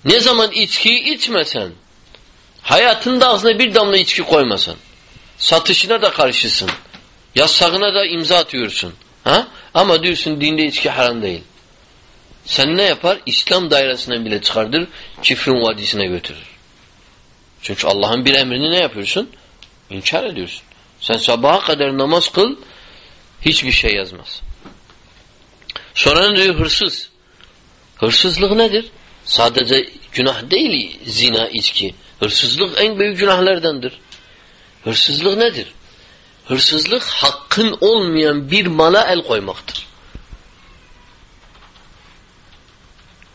Ne zaman içkiyi içmesen, hayatında ağzına bir damla içki koymasan, satışına da karşısın, yasağına da imza atıyorsun. Ha? Ama diyorsun dinde içki haram değil. Sen ne yapar? İslam dairesinden bile çıkardır, çifrin vadisine götürür. Çünkü Allah'ın bir emrini ne yapıyorsun? İnkar ediyorsun. Sen sabaha kadar namaz kıl, hiçbir şey yazmaz. Sonra ne diyor? Hırsız. Hırsızlık nedir? Sadece günah değil zina, içki. Hırsızlık en büyük günahlardandır. Hırsızlık nedir? Hırsızlık hakkın olmayan bir mala el koymaktır.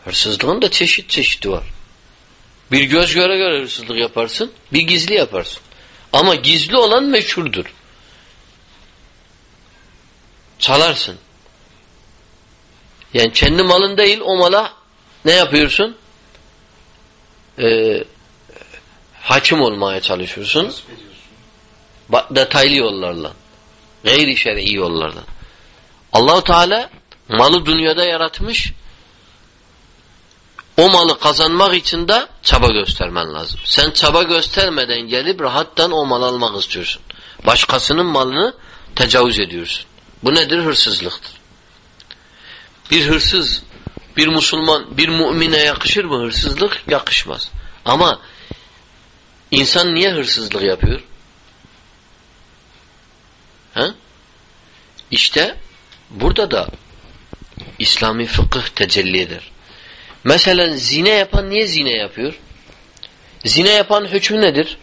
Hırsızlığın da çeşit çeşidi var. Bir göz göre göre hırsızlık yaparsın, bir gizli yaparsın. Ama gizli olan meşhurdur. Çalarsın. Yani kendi malın değil o mala ne yapıyorsun? Ee, hakim olmaya çalışıyorsun. Detaylı yollarla. Gayri şer'i yollarla. Allahu Teala malı dünyada yaratmış. O malı kazanmak için de çaba göstermen lazım. Sen çaba göstermeden gelip rahattan o malı almak istiyorsun. Başkasının malını tecavüz ediyorsun. Bu nedir? Hırsızlıktır. Bir hırsız, bir Müslüman, bir mümine yakışır mı hırsızlık? Yakışmaz. Ama insan niye hırsızlık yapıyor? Ha? İşte burada da İslami fıkıh tecelli eder. Mesela zine yapan niye zine yapıyor? Zine yapan hükmü nedir?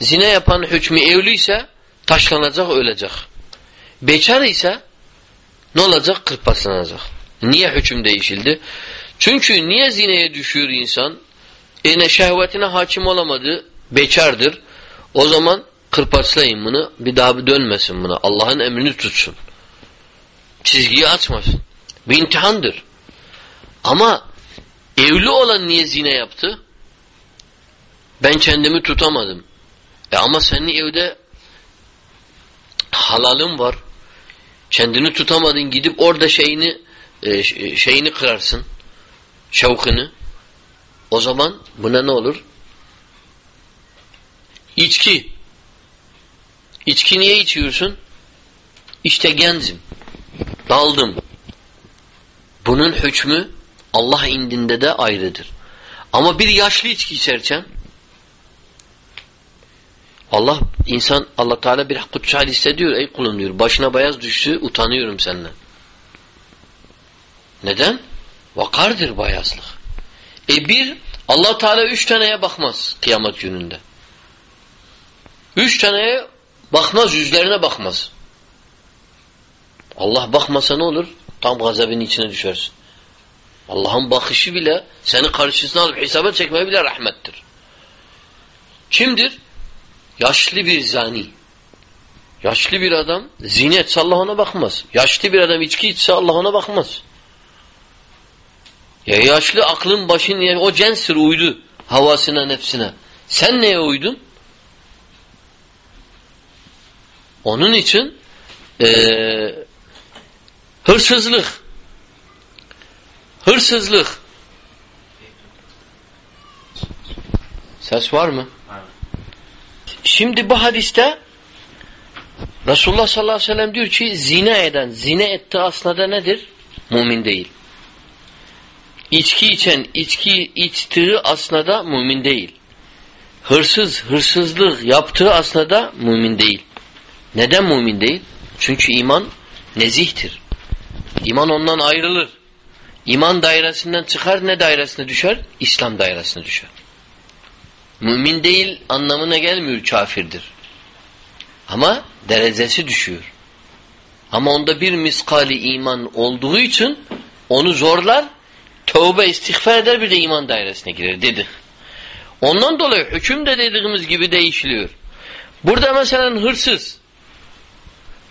Zine yapan hükmü evliyse taşlanacak, ölecek. Bekar ise ne olacak? Kırpaslanacak. Niye hüküm değişildi? Çünkü niye zineye düşüyor insan? E şehvetine hakim olamadı, bekardır. O zaman kırpaçlayın bunu, bir daha bir dönmesin buna. Allah'ın emrini tutsun. Çizgiyi açmasın. Bir imtihandır. Ama evli olan niye zine yaptı? Ben kendimi tutamadım. E ama senin evde halalın var. Kendini tutamadın gidip orada şeyini e, şeyini kırarsın. Şevkını. O zaman buna ne olur? İçki. İçki niye içiyorsun? İşte gencim. Daldım. Bunun hükmü Allah indinde de ayrıdır. Ama bir yaşlı içki içerken Allah insan Allah Teala bir kutsu hadiste diyor ey kulum diyor başına beyaz düştü utanıyorum senden. Neden? Vakardır bayazlık. E bir Allah Teala üç taneye bakmaz kıyamet gününde. Üç taneye bakmaz yüzlerine bakmaz. Allah bakmasa ne olur? Tam gazabın içine düşersin. Allah'ın bakışı bile seni karşısına alıp hesaba çekmeye bile rahmettir. Kimdir? Yaşlı bir zani. Yaşlı bir adam zine etse Allah ona bakmaz. Yaşlı bir adam içki içse Allah ona bakmaz. Ya yaşlı aklın başın o censir uydu havasına nefsine. Sen neye uydun? Onun için ee, hırsızlık hırsızlık ses var mı? Şimdi bu hadiste Resulullah sallallahu aleyhi ve sellem diyor ki zine eden, zine etti aslında nedir? Mümin değil. İçki içen, içki içtiği aslında mümin değil. Hırsız, hırsızlık yaptığı aslında mümin değil. Neden mümin değil? Çünkü iman nezihtir. İman ondan ayrılır. İman dairesinden çıkar ne dairesine düşer? İslam dairesine düşer. Mümin değil anlamına gelmiyor kafirdir. Ama derecesi düşüyor. Ama onda bir miskali iman olduğu için onu zorlar, tövbe istiğfar eder bir de iman dairesine girer dedik. Ondan dolayı hüküm de dediğimiz gibi değişiliyor. Burada mesela hırsız.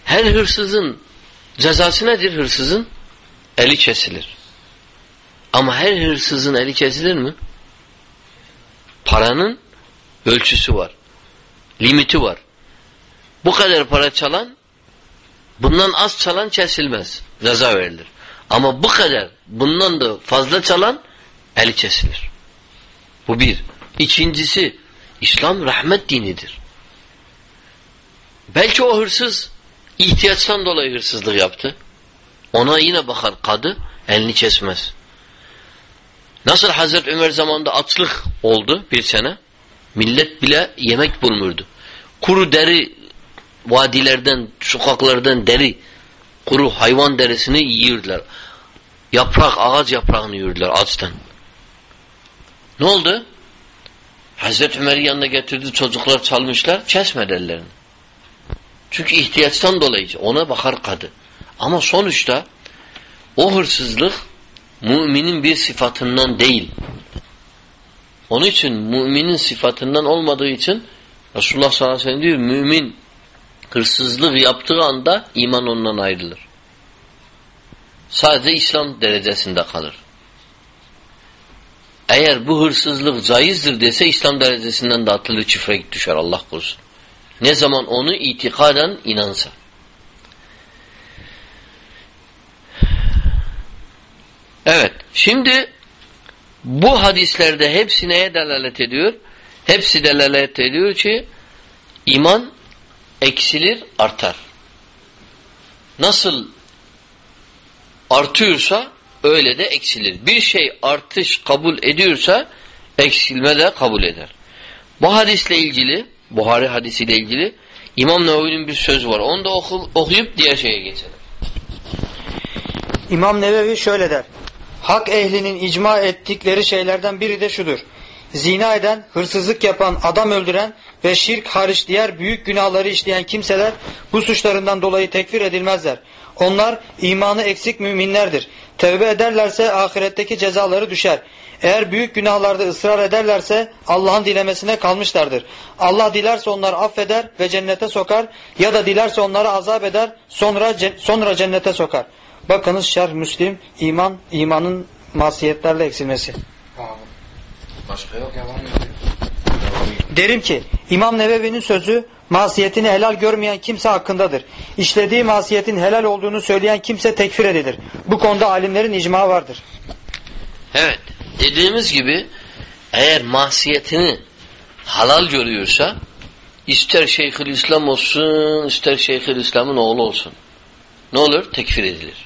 Her hırsızın cezası nedir hırsızın? Eli kesilir. Ama her hırsızın eli kesilir mi? Paranın ölçüsü var. Limiti var. Bu kadar para çalan bundan az çalan kesilmez. Ceza verilir. Ama bu kadar bundan da fazla çalan eli kesilir. Bu bir. İkincisi İslam rahmet dinidir. Belki o hırsız ihtiyaçtan dolayı hırsızlık yaptı. Ona yine bakar kadı elini kesmez. Nasıl Hazreti Ömer zamanında açlık oldu bir sene. Millet bile yemek bulmurdu. Kuru deri vadilerden, sokaklardan deri, kuru hayvan derisini yiyordular. Yaprak, ağaç yaprağını yiyordular açtan. Ne oldu? Hazreti Ömer'i yanına getirdi, çocuklar çalmışlar, kesmedi ellerini. Çünkü ihtiyaçtan dolayı ona bakar kadı. Ama sonuçta o hırsızlık müminin bir sıfatından değil. Onun için müminin sıfatından olmadığı için Resulullah sallallahu aleyhi ve sellem diyor mümin hırsızlık yaptığı anda iman ondan ayrılır. Sadece İslam derecesinde kalır. Eğer bu hırsızlık caizdir dese İslam derecesinden de atılır çifre düşer Allah korusun. Ne zaman onu itikaden inansa. Evet. Şimdi bu hadislerde hepsi neye delalet ediyor? Hepsi delalet ediyor ki iman eksilir, artar. Nasıl artıyorsa öyle de eksilir. Bir şey artış kabul ediyorsa eksilme de kabul eder. Bu hadisle ilgili, Buhari hadisiyle ilgili İmam Nevevi'nin bir söz var. Onu da oku, okuyup diğer şeye geçelim. İmam Nevevi şöyle der. Hak ehlinin icma ettikleri şeylerden biri de şudur. Zina eden, hırsızlık yapan, adam öldüren ve şirk hariç diğer büyük günahları işleyen kimseler bu suçlarından dolayı tekfir edilmezler. Onlar imanı eksik müminlerdir. Tevbe ederlerse ahiretteki cezaları düşer. Eğer büyük günahlarda ısrar ederlerse Allah'ın dilemesine kalmışlardır. Allah dilerse onları affeder ve cennete sokar ya da dilerse onları azap eder sonra sonra cennete sokar. Bakınız şerh Müslim iman imanın masiyetlerle eksilmesi. Başka yok. Derim ki İmam Nevevi'nin sözü masiyetini helal görmeyen kimse hakkındadır. İşlediği masiyetin helal olduğunu söyleyen kimse tekfir edilir. Bu konuda alimlerin icma vardır. Evet. Dediğimiz gibi eğer masiyetini halal görüyorsa ister Şeyhül İslam olsun ister Şeyhül İslam'ın oğlu olsun. Ne olur? Tekfir edilir.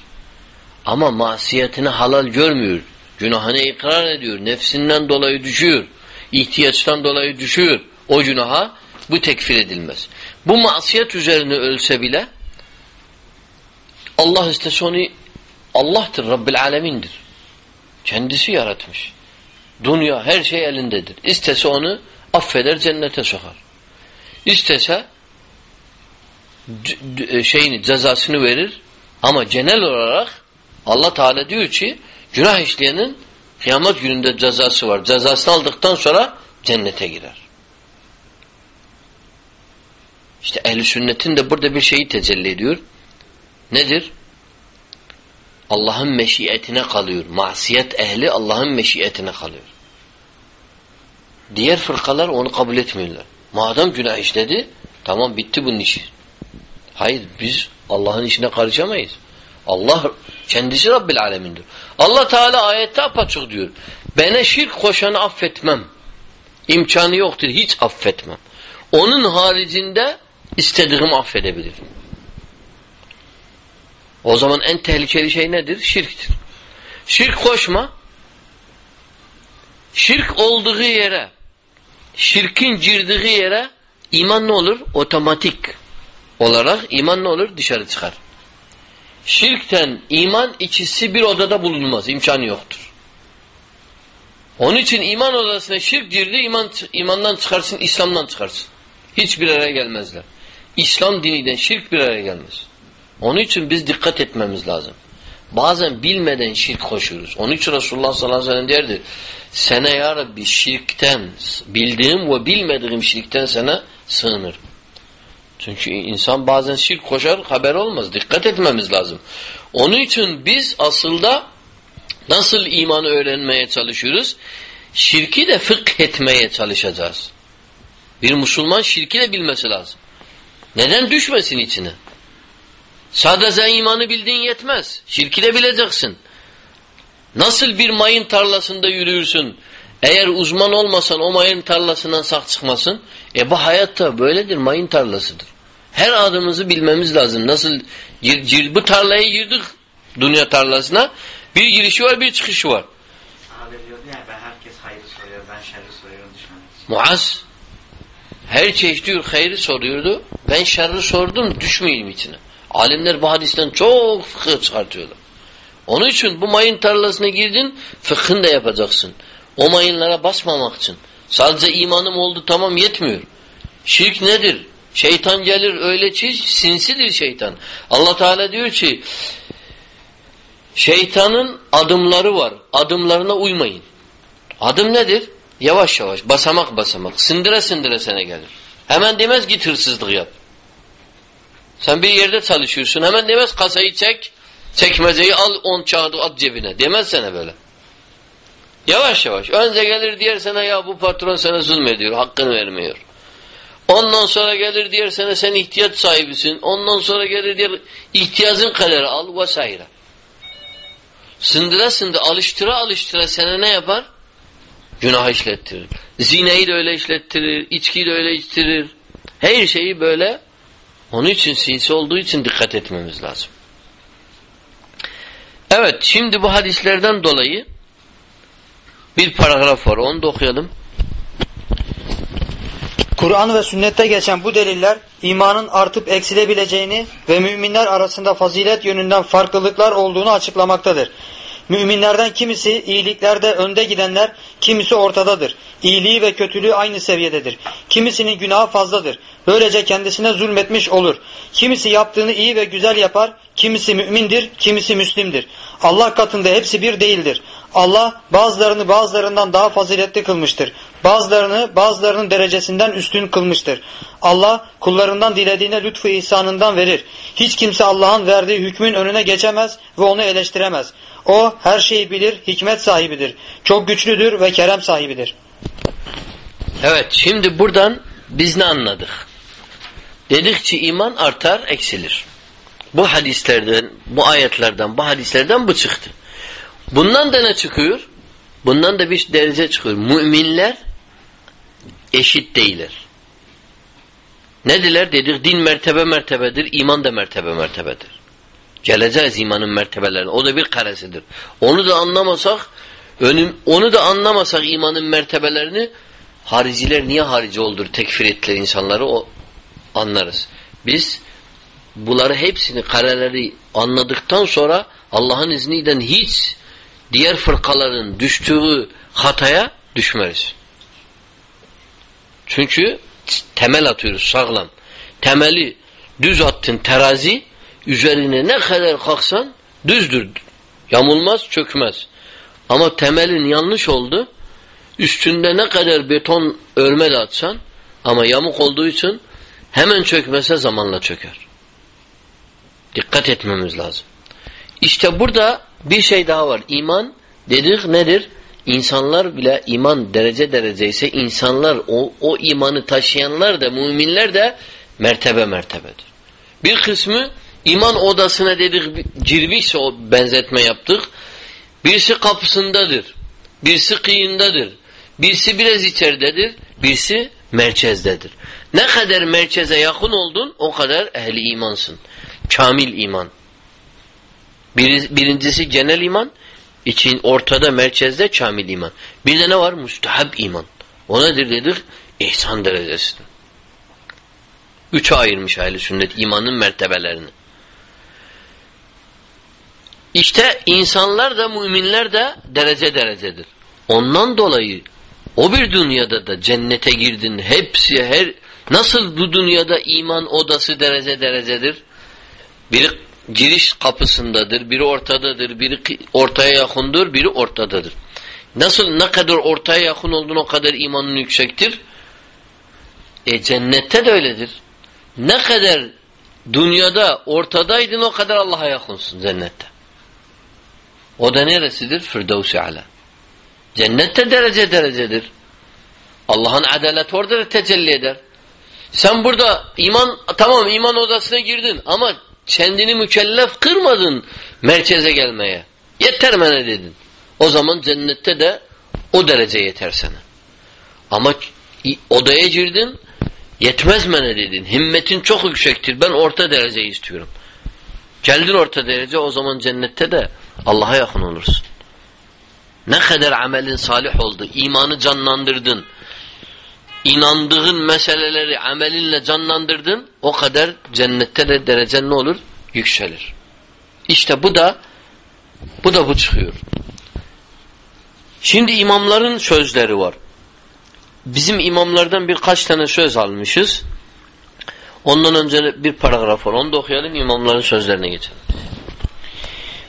Ama masiyetini halal görmüyor. Günahını ikrar ediyor. Nefsinden dolayı düşüyor. ihtiyaçtan dolayı düşüyor. O günaha bu tekfir edilmez. Bu masiyet üzerine ölse bile Allah istese onu Allah'tır, Rabbil Alemin'dir. Kendisi yaratmış. Dünya her şey elindedir. İstese onu affeder, cennete sokar. İstese şeyini, cezasını verir ama genel olarak Allah Teala diyor ki günah işleyenin kıyamet gününde cezası var. Cezasını aldıktan sonra cennete girer. İşte ehl sünnetin de burada bir şeyi tecelli ediyor. Nedir? Allah'ın meşiyetine kalıyor. Masiyet ehli Allah'ın meşiyetine kalıyor. Diğer fırkalar onu kabul etmiyorlar. Madem günah işledi, tamam bitti bunun işi. Hayır biz Allah'ın işine karışamayız. Allah kendisi Rabbil Alemin'dir. Allah Teala ayette apaçık diyor. Bana şirk koşanı affetmem. İmkanı yoktur. Hiç affetmem. Onun haricinde istediğimi affedebilirim. O zaman en tehlikeli şey nedir? Şirktir. Şirk koşma. Şirk olduğu yere, şirkin girdiği yere iman ne olur? Otomatik olarak iman ne olur? Dışarı çıkar. Şirkten iman ikisi bir odada bulunmaz. İmkanı yoktur. Onun için iman odasına şirk girdi, iman, imandan çıkarsın, İslam'dan çıkarsın. Hiçbir araya gelmezler. İslam dininden şirk bir araya gelmez. Onun için biz dikkat etmemiz lazım. Bazen bilmeden şirk koşuyoruz. Onun için Resulullah sallallahu aleyhi ve sellem derdi. Sene ya Rabbi şirkten, bildiğim ve bilmediğim şirkten sana sığınır. Çünkü insan bazen şirk koşar haber olmaz. Dikkat etmemiz lazım. Onun için biz aslında nasıl imanı öğrenmeye çalışıyoruz? Şirki de fıkh etmeye çalışacağız. Bir Müslüman şirki de bilmesi lazım. Neden düşmesin içine? Sadece imanı bildiğin yetmez. Şirki de bileceksin. Nasıl bir mayın tarlasında yürüyorsun? Eğer uzman olmasan o mayın tarlasından sak çıkmasın. E bu hayatta böyledir. Mayın tarlasıdır. Her adımımızı bilmemiz lazım. Nasıl gir, gir, bu tarlayı girdik dünya tarlasına. Bir girişi var bir çıkışı var. Sahabe diyordu ya ben herkes hayrı soruyor ben şerri soruyorum için. Muaz her çeşit diyor hayrı soruyordu. Ben şerri sordum düşmeyeyim içine. Alimler bu hadisten çok fıkıh çıkartıyorlar. Onun için bu mayın tarlasına girdin fıkhını da yapacaksın. O mayınlara basmamak için. Sadece imanım oldu tamam yetmiyor. Şirk nedir? Şeytan gelir öyle çiz, sinsidir şeytan. Allah Teala diyor ki şeytanın adımları var. Adımlarına uymayın. Adım nedir? Yavaş yavaş, basamak basamak, sındıra sındıra sana gelir. Hemen demez git hırsızlık yap. Sen bir yerde çalışıyorsun, hemen demez kasayı çek, çekmeceyi al, on kağıdı at cebine. Demez sana böyle. Yavaş yavaş. Önce gelir diğer sana ya bu patron sana zulmediyor, hakkını vermiyor. Ondan sonra gelir diğer sana sen ihtiyaç sahibisin. Ondan sonra gelir diğer ihtiyacın kadar al vesaire. Sındıra sındıra, alıştıra alıştıra sana ne yapar? Günah işlettirir. Zineyi de öyle işlettirir, içkiyi de öyle içtirir. Her şeyi böyle. Onun için sinsi olduğu için dikkat etmemiz lazım. Evet, şimdi bu hadislerden dolayı bir paragraf var. Onu da okuyalım. Kur'an ve sünnette geçen bu deliller imanın artıp eksilebileceğini ve müminler arasında fazilet yönünden farklılıklar olduğunu açıklamaktadır. Müminlerden kimisi iyiliklerde önde gidenler, kimisi ortadadır. İyiliği ve kötülüğü aynı seviyededir. Kimisinin günahı fazladır. Böylece kendisine zulmetmiş olur. Kimisi yaptığını iyi ve güzel yapar, kimisi mümindir, kimisi müslimdir. Allah katında hepsi bir değildir. Allah bazılarını bazılarından daha faziletli kılmıştır. Bazılarını bazılarının derecesinden üstün kılmıştır. Allah kullarından dilediğine lütfu ihsanından verir. Hiç kimse Allah'ın verdiği hükmün önüne geçemez ve onu eleştiremez. O her şeyi bilir, hikmet sahibidir. Çok güçlüdür ve kerem sahibidir. Evet, şimdi buradan biz ne anladık? Dedikçe iman artar, eksilir. Bu hadislerden, bu ayetlerden, bu hadislerden bu çıktı. Bundan da ne çıkıyor? Bundan da bir derece çıkıyor. Müminler eşit değiller. Ne diler? Dedik din mertebe mertebedir, iman da mertebe mertebedir. Geleceğiz imanın mertebelerine. O da bir karesidir. Onu da anlamasak, önüm, onu da anlamasak imanın mertebelerini hariciler niye harici oldur tekfir ettiler insanları o anlarız. Biz bunları hepsini kareleri anladıktan sonra Allah'ın izniyle hiç diğer fırkaların düştüğü hataya düşmeriz. Çünkü temel atıyoruz sağlam. Temeli düz attın terazi üzerine ne kadar kalksan düzdür. Yamulmaz, çökmez. Ama temelin yanlış oldu. Üstünde ne kadar beton örme de atsan ama yamuk olduğu için hemen çökmese zamanla çöker. Dikkat etmemiz lazım. İşte burada bir şey daha var. İman dedik nedir? İnsanlar bile iman derece derece ise insanlar o, o imanı taşıyanlar da müminler de mertebe mertebedir. Bir kısmı iman odasına dedik cirmişse o benzetme yaptık. Birisi kapısındadır. Birisi kıyındadır. Birisi biraz içeridedir. Birisi merkezdedir. Ne kadar merkeze yakın oldun o kadar ehli imansın. Kamil iman. Bir, birincisi genel iman, için ortada merkezde kamil iman. Bir de ne var? Müstehab iman. O nedir dedik? İhsan derecesidir. Üçe ayırmış ahli sünnet imanın mertebelerini. İşte insanlar da müminler de derece derecedir. Ondan dolayı o bir dünyada da cennete girdin hepsi her nasıl bu dünyada iman odası derece derecedir? Biri giriş kapısındadır, biri ortadadır, biri ortaya yakındır, biri ortadadır. Nasıl ne kadar ortaya yakın oldun o kadar imanın yüksektir. E cennette de öyledir. Ne kadar dünyada ortadaydın o kadar Allah'a yakınsın cennette. O da neresidir? Firdevs-i Ala. Cennette derece derecedir. Allah'ın adaleti orada da tecelli eder. Sen burada iman tamam iman odasına girdin ama kendini mükellef kırmadın merkeze gelmeye. Yeter bana dedin. O zaman cennette de o derece yeter sana. Ama odaya girdin yetmez bana dedin. Himmetin çok yüksektir. Ben orta derece istiyorum. Geldin orta derece o zaman cennette de Allah'a yakın olursun. Ne kadar amelin salih oldu. imanı canlandırdın. İnandığın meseleleri amelinle canlandırdın. O kadar cennette de derecen ne olur? Yükselir. İşte bu da bu da bu çıkıyor. Şimdi imamların sözleri var. Bizim imamlardan birkaç tane söz almışız. Ondan önce bir paragraf var. Onu da okuyalım imamların sözlerine geçelim.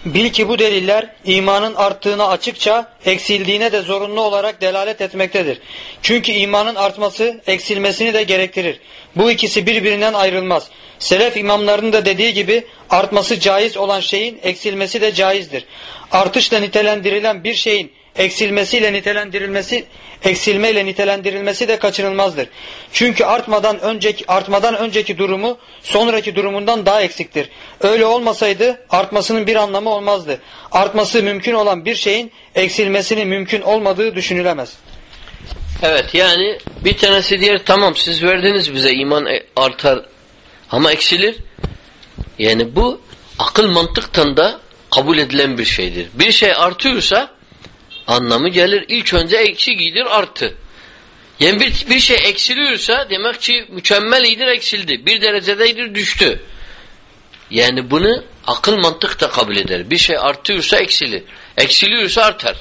Bil ki bu deliller imanın arttığına açıkça, eksildiğine de zorunlu olarak delalet etmektedir. Çünkü imanın artması eksilmesini de gerektirir. Bu ikisi birbirinden ayrılmaz. Selef imamlarının da dediği gibi artması caiz olan şeyin eksilmesi de caizdir. Artışla nitelendirilen bir şeyin eksilmesiyle nitelendirilmesi eksilmeyle nitelendirilmesi de kaçınılmazdır. Çünkü artmadan önceki artmadan önceki durumu sonraki durumundan daha eksiktir. Öyle olmasaydı artmasının bir anlamı olmazdı. Artması mümkün olan bir şeyin eksilmesinin mümkün olmadığı düşünülemez. Evet yani bir tanesi diğer tamam siz verdiniz bize iman e, artar ama eksilir. Yani bu akıl mantıktan da kabul edilen bir şeydir. Bir şey artıyorsa anlamı gelir. İlk önce eksi gidir arttı. Yani bir, bir şey eksiliyorsa demek ki mükemmel iyidir eksildi. Bir derecedeydir düştü. Yani bunu akıl mantık da kabul eder. Bir şey artıyorsa eksilir. Eksiliyorsa artar.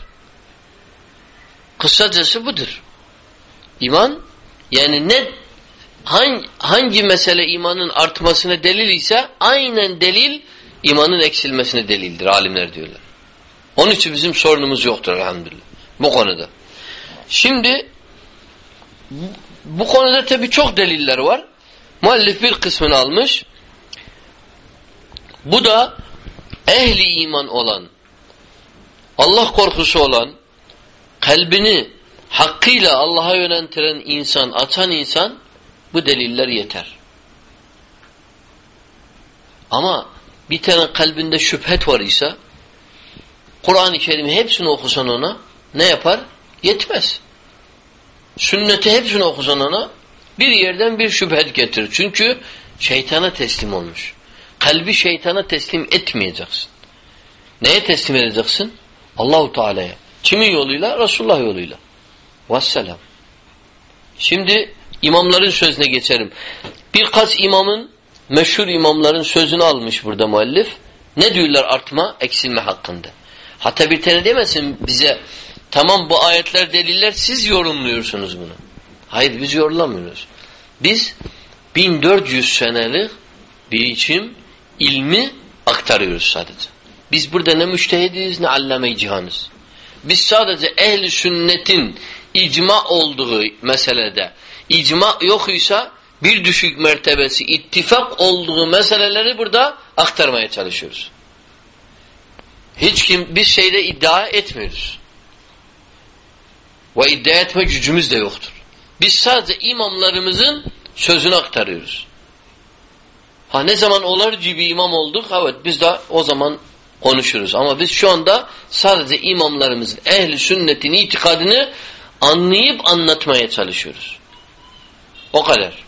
Kısacası budur. İman yani ne hangi, hangi mesele imanın artmasına delil ise aynen delil imanın eksilmesine delildir alimler diyorlar. Onun için bizim sorunumuz yoktur elhamdülillah. Bu konuda. Şimdi bu konuda tabi çok deliller var. Muallif bir kısmını almış. Bu da ehli iman olan, Allah korkusu olan, kalbini hakkıyla Allah'a yöneltiren insan, açan insan bu deliller yeter. Ama bir tane kalbinde şüphet var ise Kur'an-ı Kerim'i hepsini okusan ona ne yapar? Yetmez. Sünneti hepsini okusan ona bir yerden bir şüphet getirir. Çünkü şeytana teslim olmuş. Kalbi şeytana teslim etmeyeceksin. Neye teslim edeceksin? Allahu Teala'ya. Kimin yoluyla? Resulullah yoluyla. Vesselam. Şimdi imamların sözüne geçerim. Birkaç imamın, meşhur imamların sözünü almış burada muallif. Ne diyorlar artma, eksilme hakkında? Hatta bir tane demesin bize tamam bu ayetler deliller siz yorumluyorsunuz bunu. Hayır biz yorumlamıyoruz. Biz 1400 senelik bir için ilmi aktarıyoruz sadece. Biz burada ne müştehidiz ne allame-i cihanız. Biz sadece ehli sünnetin icma olduğu meselede icma yok ise bir düşük mertebesi ittifak olduğu meseleleri burada aktarmaya çalışıyoruz. Hiç kim bir şeyde iddia etmiyoruz. Ve iddia etme gücümüz de yoktur. Biz sadece imamlarımızın sözünü aktarıyoruz. Ha ne zaman olar gibi imam olduk evet biz de o zaman konuşuruz. Ama biz şu anda sadece imamlarımızın ehli sünnetin itikadını anlayıp anlatmaya çalışıyoruz. O kadar.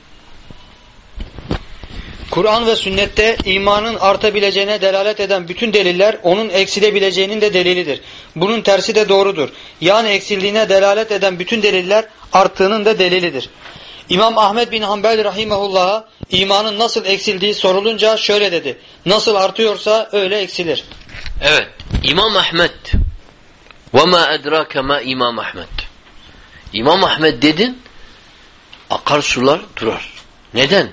Kur'an ve sünnette imanın artabileceğine delalet eden bütün deliller onun eksilebileceğinin de delilidir. Bunun tersi de doğrudur. Yani eksildiğine delalet eden bütün deliller arttığının da delilidir. İmam Ahmet bin Hanbel rahimehullah'a imanın nasıl eksildiği sorulunca şöyle dedi. Nasıl artıyorsa öyle eksilir. Evet. İmam Ahmet وَمَا اَدْرَاكَ مَا İmam Ahmet İmam Ahmet dedin akarsular durar. Neden?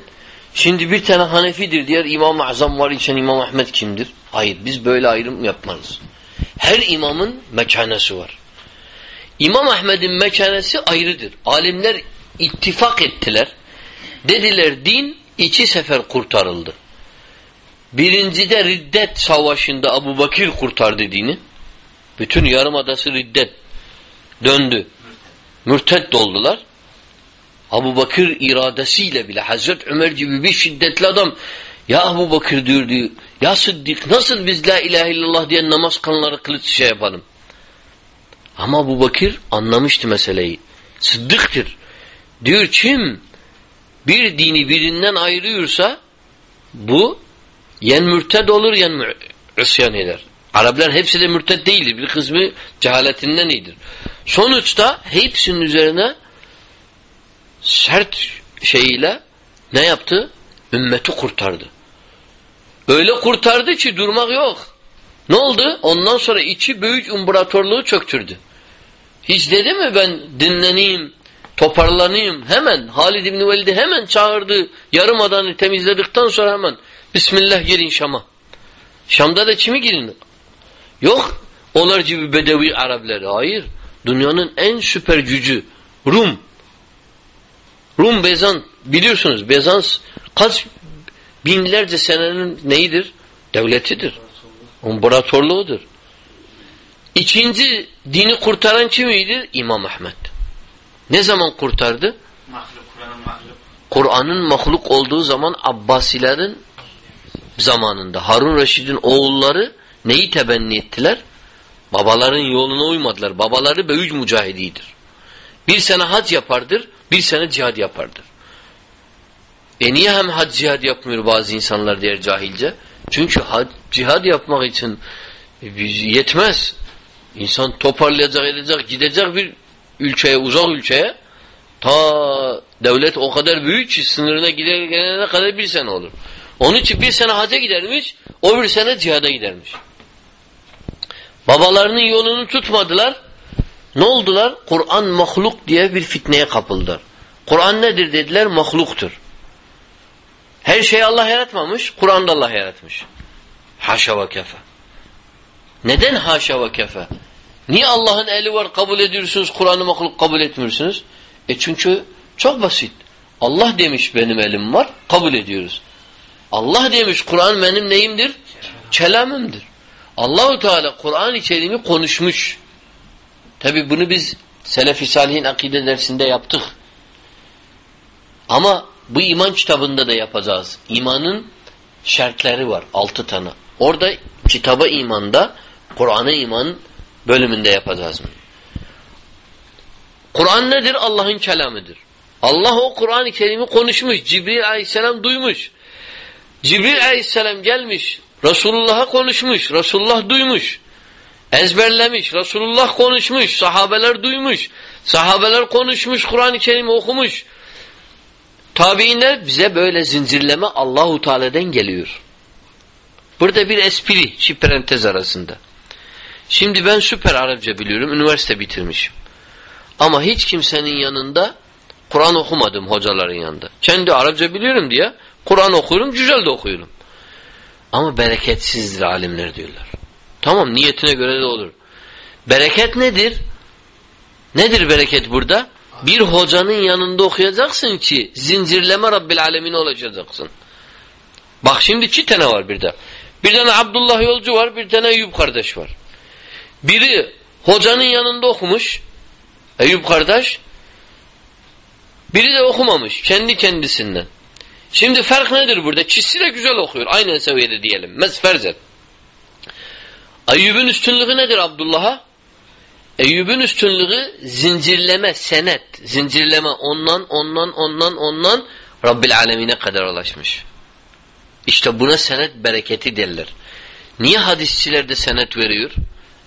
Şimdi bir tane Hanefidir diğer İmam-ı Azam var için İmam Ahmet kimdir? Hayır biz böyle ayrım yapmayız. Her imamın mekanesi var. İmam Ahmet'in mekanesi ayrıdır. Alimler ittifak ettiler. Dediler din iki sefer kurtarıldı. Birincide riddet savaşında Abu Bakir kurtardı dini. Bütün yarımadası riddet döndü. Mürted doldular. Abu Bakır iradesiyle bile Hazreti Ömer gibi bir şiddetli adam ya Abu Bakır diyor diyor ya Sıddık nasıl biz la ilahe illallah diye namaz kanları kılıç şey yapalım. Ama Abu Bakır anlamıştı meseleyi. Sıddıktır. Diyor kim bir dini birinden ayırıyorsa bu yen mürted olur yen isyan eder. Araplar hepsi de mürted değildir. Bir kısmı cehaletinden iyidir. Sonuçta hepsinin üzerine sert şeyiyle ne yaptı? Ümmeti kurtardı. Öyle kurtardı ki durmak yok. Ne oldu? Ondan sonra içi büyük imparatorluğu çöktürdü. Hiç dedi mi ben dinleneyim, toparlanayım hemen Halid İbni Velid'i hemen çağırdı. Yarımadanı temizledikten sonra hemen Bismillah girin Şam'a. Şam'da da kimi girin? Yok. Onlar gibi Bedevi Arapları. Hayır. Dünyanın en süper gücü Rum. Rum Bezant biliyorsunuz Bezans kaç binlerce senenin neyidir? Devletidir. İmparatorluğudur. İkinci dini kurtaran kimiydi? İmam Ahmet. Ne zaman kurtardı? Kur'an'ın mahluk. Olduğu zaman Abbasilerin zamanında Harun Reşid'in oğulları neyi tebenni ettiler? Babaların yoluna uymadılar. Babaları büyük mücahididir. Bir sene hac yapardır, bir sene cihad yapardır. E niye hem hac cihad yapmıyor bazı insanlar diğer cahilce? Çünkü hac, cihad yapmak için yetmez. İnsan toparlayacak, edecek, gidecek bir ülkeye, uzak ülkeye ta devlet o kadar büyük ki sınırına gider gelene kadar bir sene olur. Onun için bir sene haca gidermiş, o bir sene cihada gidermiş. Babalarının yolunu tutmadılar. Ne oldular? Kur'an mahluk diye bir fitneye kapıldılar. Kur'an nedir dediler? Mahluktur. Her şeyi Allah yaratmamış, Kur'an'da Allah yaratmış. Haşa ve kefe. Neden haşa ve kefe? Niye Allah'ın eli var kabul ediyorsunuz, Kur'an'ı mahluk kabul etmiyorsunuz? E çünkü çok basit. Allah demiş benim elim var, kabul ediyoruz. Allah demiş Kur'an benim neyimdir? Kelamımdır. Allahu Teala Kur'an-ı Kerim'i konuşmuş. Tabi bunu biz Selefi Salihin akide dersinde yaptık. Ama bu iman kitabında da yapacağız. İmanın şartları var. Altı tane. Orada kitaba imanda Kur'an'a iman bölümünde yapacağız. Kur'an nedir? Allah'ın kelamıdır. Allah o Kur'an-ı Kerim'i konuşmuş. Cibril aleyhisselam duymuş. Cibril aleyhisselam gelmiş. Resulullah'a konuşmuş. Resulullah duymuş. Ezberlemiş. Resulullah konuşmuş. Sahabeler duymuş. Sahabeler konuşmuş. Kur'an-ı Kerim'i okumuş. Tabiinler bize böyle zincirleme Allahu Teala'dan geliyor. Burada bir espri, şi parantez arasında. Şimdi ben süper Arapça biliyorum, üniversite bitirmişim. Ama hiç kimsenin yanında Kur'an okumadım hocaların yanında. Kendi Arapça biliyorum diye Kur'an okuyorum, güzel de okuyorum. Ama bereketsizdir alimler diyorlar. Tamam niyetine göre de olur. Bereket nedir? Nedir bereket burada? Bir hocanın yanında okuyacaksın ki zincirleme Rabbil Alemin olacaksın. Bak şimdi iki tane var bir de. Bir tane Abdullah Yolcu var, bir tane Eyüp kardeş var. Biri hocanın yanında okumuş, Eyüp kardeş. Biri de okumamış, kendi kendisinden. Şimdi fark nedir burada? İkisi de güzel okuyor. Aynı seviyede diyelim. Mes Eyyub'un üstünlüğü nedir Abdullah'a? Eyyub'un üstünlüğü zincirleme, senet. Zincirleme ondan, ondan, ondan, ondan Rabbil Alemine kadar ulaşmış. İşte buna senet bereketi derler. Niye hadisçiler de senet veriyor?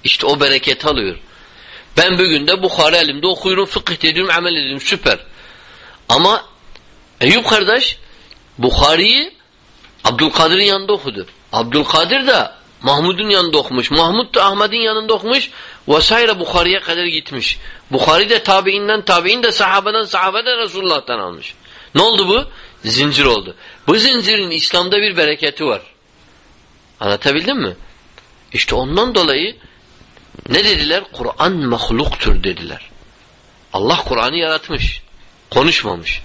İşte o bereket alıyor. Ben bugün de Bukhara elimde okuyorum, fıkıh ediyorum, amel ediyorum. Süper. Ama Eyüp kardeş Bukhari'yi Abdülkadir'in yanında okudu. Abdülkadir de Mahmud'un yanında okumuş. Mahmud da Ahmet'in yanında okumuş. Vesaire Bukhari'ye kadar gitmiş. Bukhari de tabiinden tabiin de sahabeden sahabeden Resulullah'tan almış. Ne oldu bu? Zincir oldu. Bu zincirin İslam'da bir bereketi var. Anlatabildim mi? İşte ondan dolayı ne dediler? Kur'an mahluktur dediler. Allah Kur'an'ı yaratmış. Konuşmamış.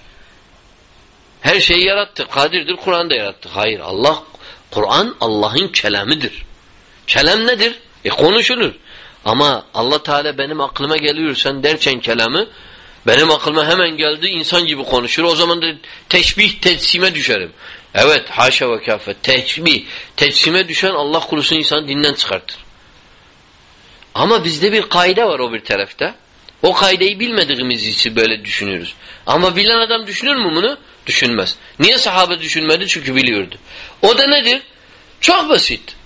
Her şeyi yarattı. Kadirdir Kur'an'da yarattı. Hayır Allah Kur'an Allah'ın kelamıdır. Kelam nedir? E konuşulur. Ama Allah Teala benim aklıma geliyor sen derken kelamı Benim aklıma hemen geldi insan gibi konuşur. O zaman da teşbih teçsime düşerim. Evet haşa ve kafet. Teşbih, teçsime düşen Allah kurusun insan dinden çıkartır. Ama bizde bir kaide var o bir tarafta. O kaideyi bilmediğimiz için böyle düşünüyoruz. Ama bilen adam düşünür mü bunu? Düşünmez. Niye sahabe düşünmedi? Çünkü biliyordu. O da nedir? Çok basit.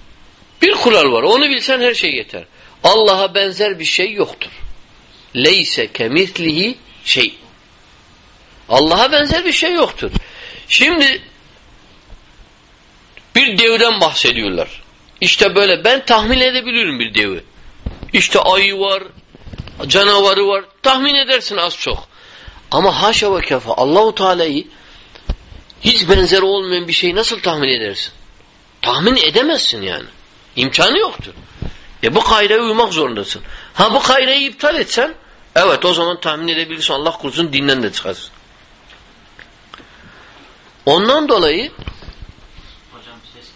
Bir kural var. Onu bilsen her şey yeter. Allah'a benzer bir şey yoktur. Leyse kemislihi şey. Allah'a benzer bir şey yoktur. Şimdi bir devden bahsediyorlar. İşte böyle ben tahmin edebilirim bir devi. İşte ayı var, canavarı var. Tahmin edersin az çok. Ama haşa ve kefa Allahu Teala'yı hiç benzeri olmayan bir şeyi nasıl tahmin edersin? Tahmin edemezsin yani. İmkanı yoktur. E bu kaideye uymak zorundasın. Ha bu kaideyi iptal etsen evet o zaman tahmin edebilirsin Allah korusun dinden de çıkarsın. Ondan dolayı Hocam ses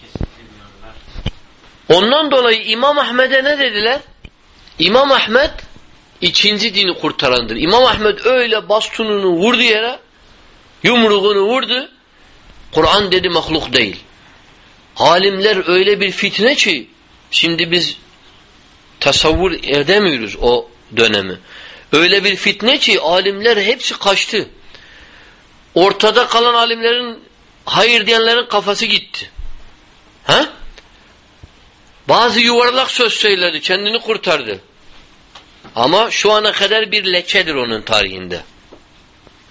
ondan dolayı İmam Ahmet'e ne dediler? İmam Ahmet ikinci dini kurtarandır. İmam Ahmet öyle bastununu vurdu yere yumruğunu vurdu. Kur'an dedi mahluk değil. Alimler öyle bir fitne ki şimdi biz tasavvur edemiyoruz o dönemi. Öyle bir fitne ki alimler hepsi kaçtı. Ortada kalan alimlerin hayır diyenlerin kafası gitti. Ha? Bazı yuvarlak söz söyledi, kendini kurtardı. Ama şu ana kadar bir lekedir onun tarihinde.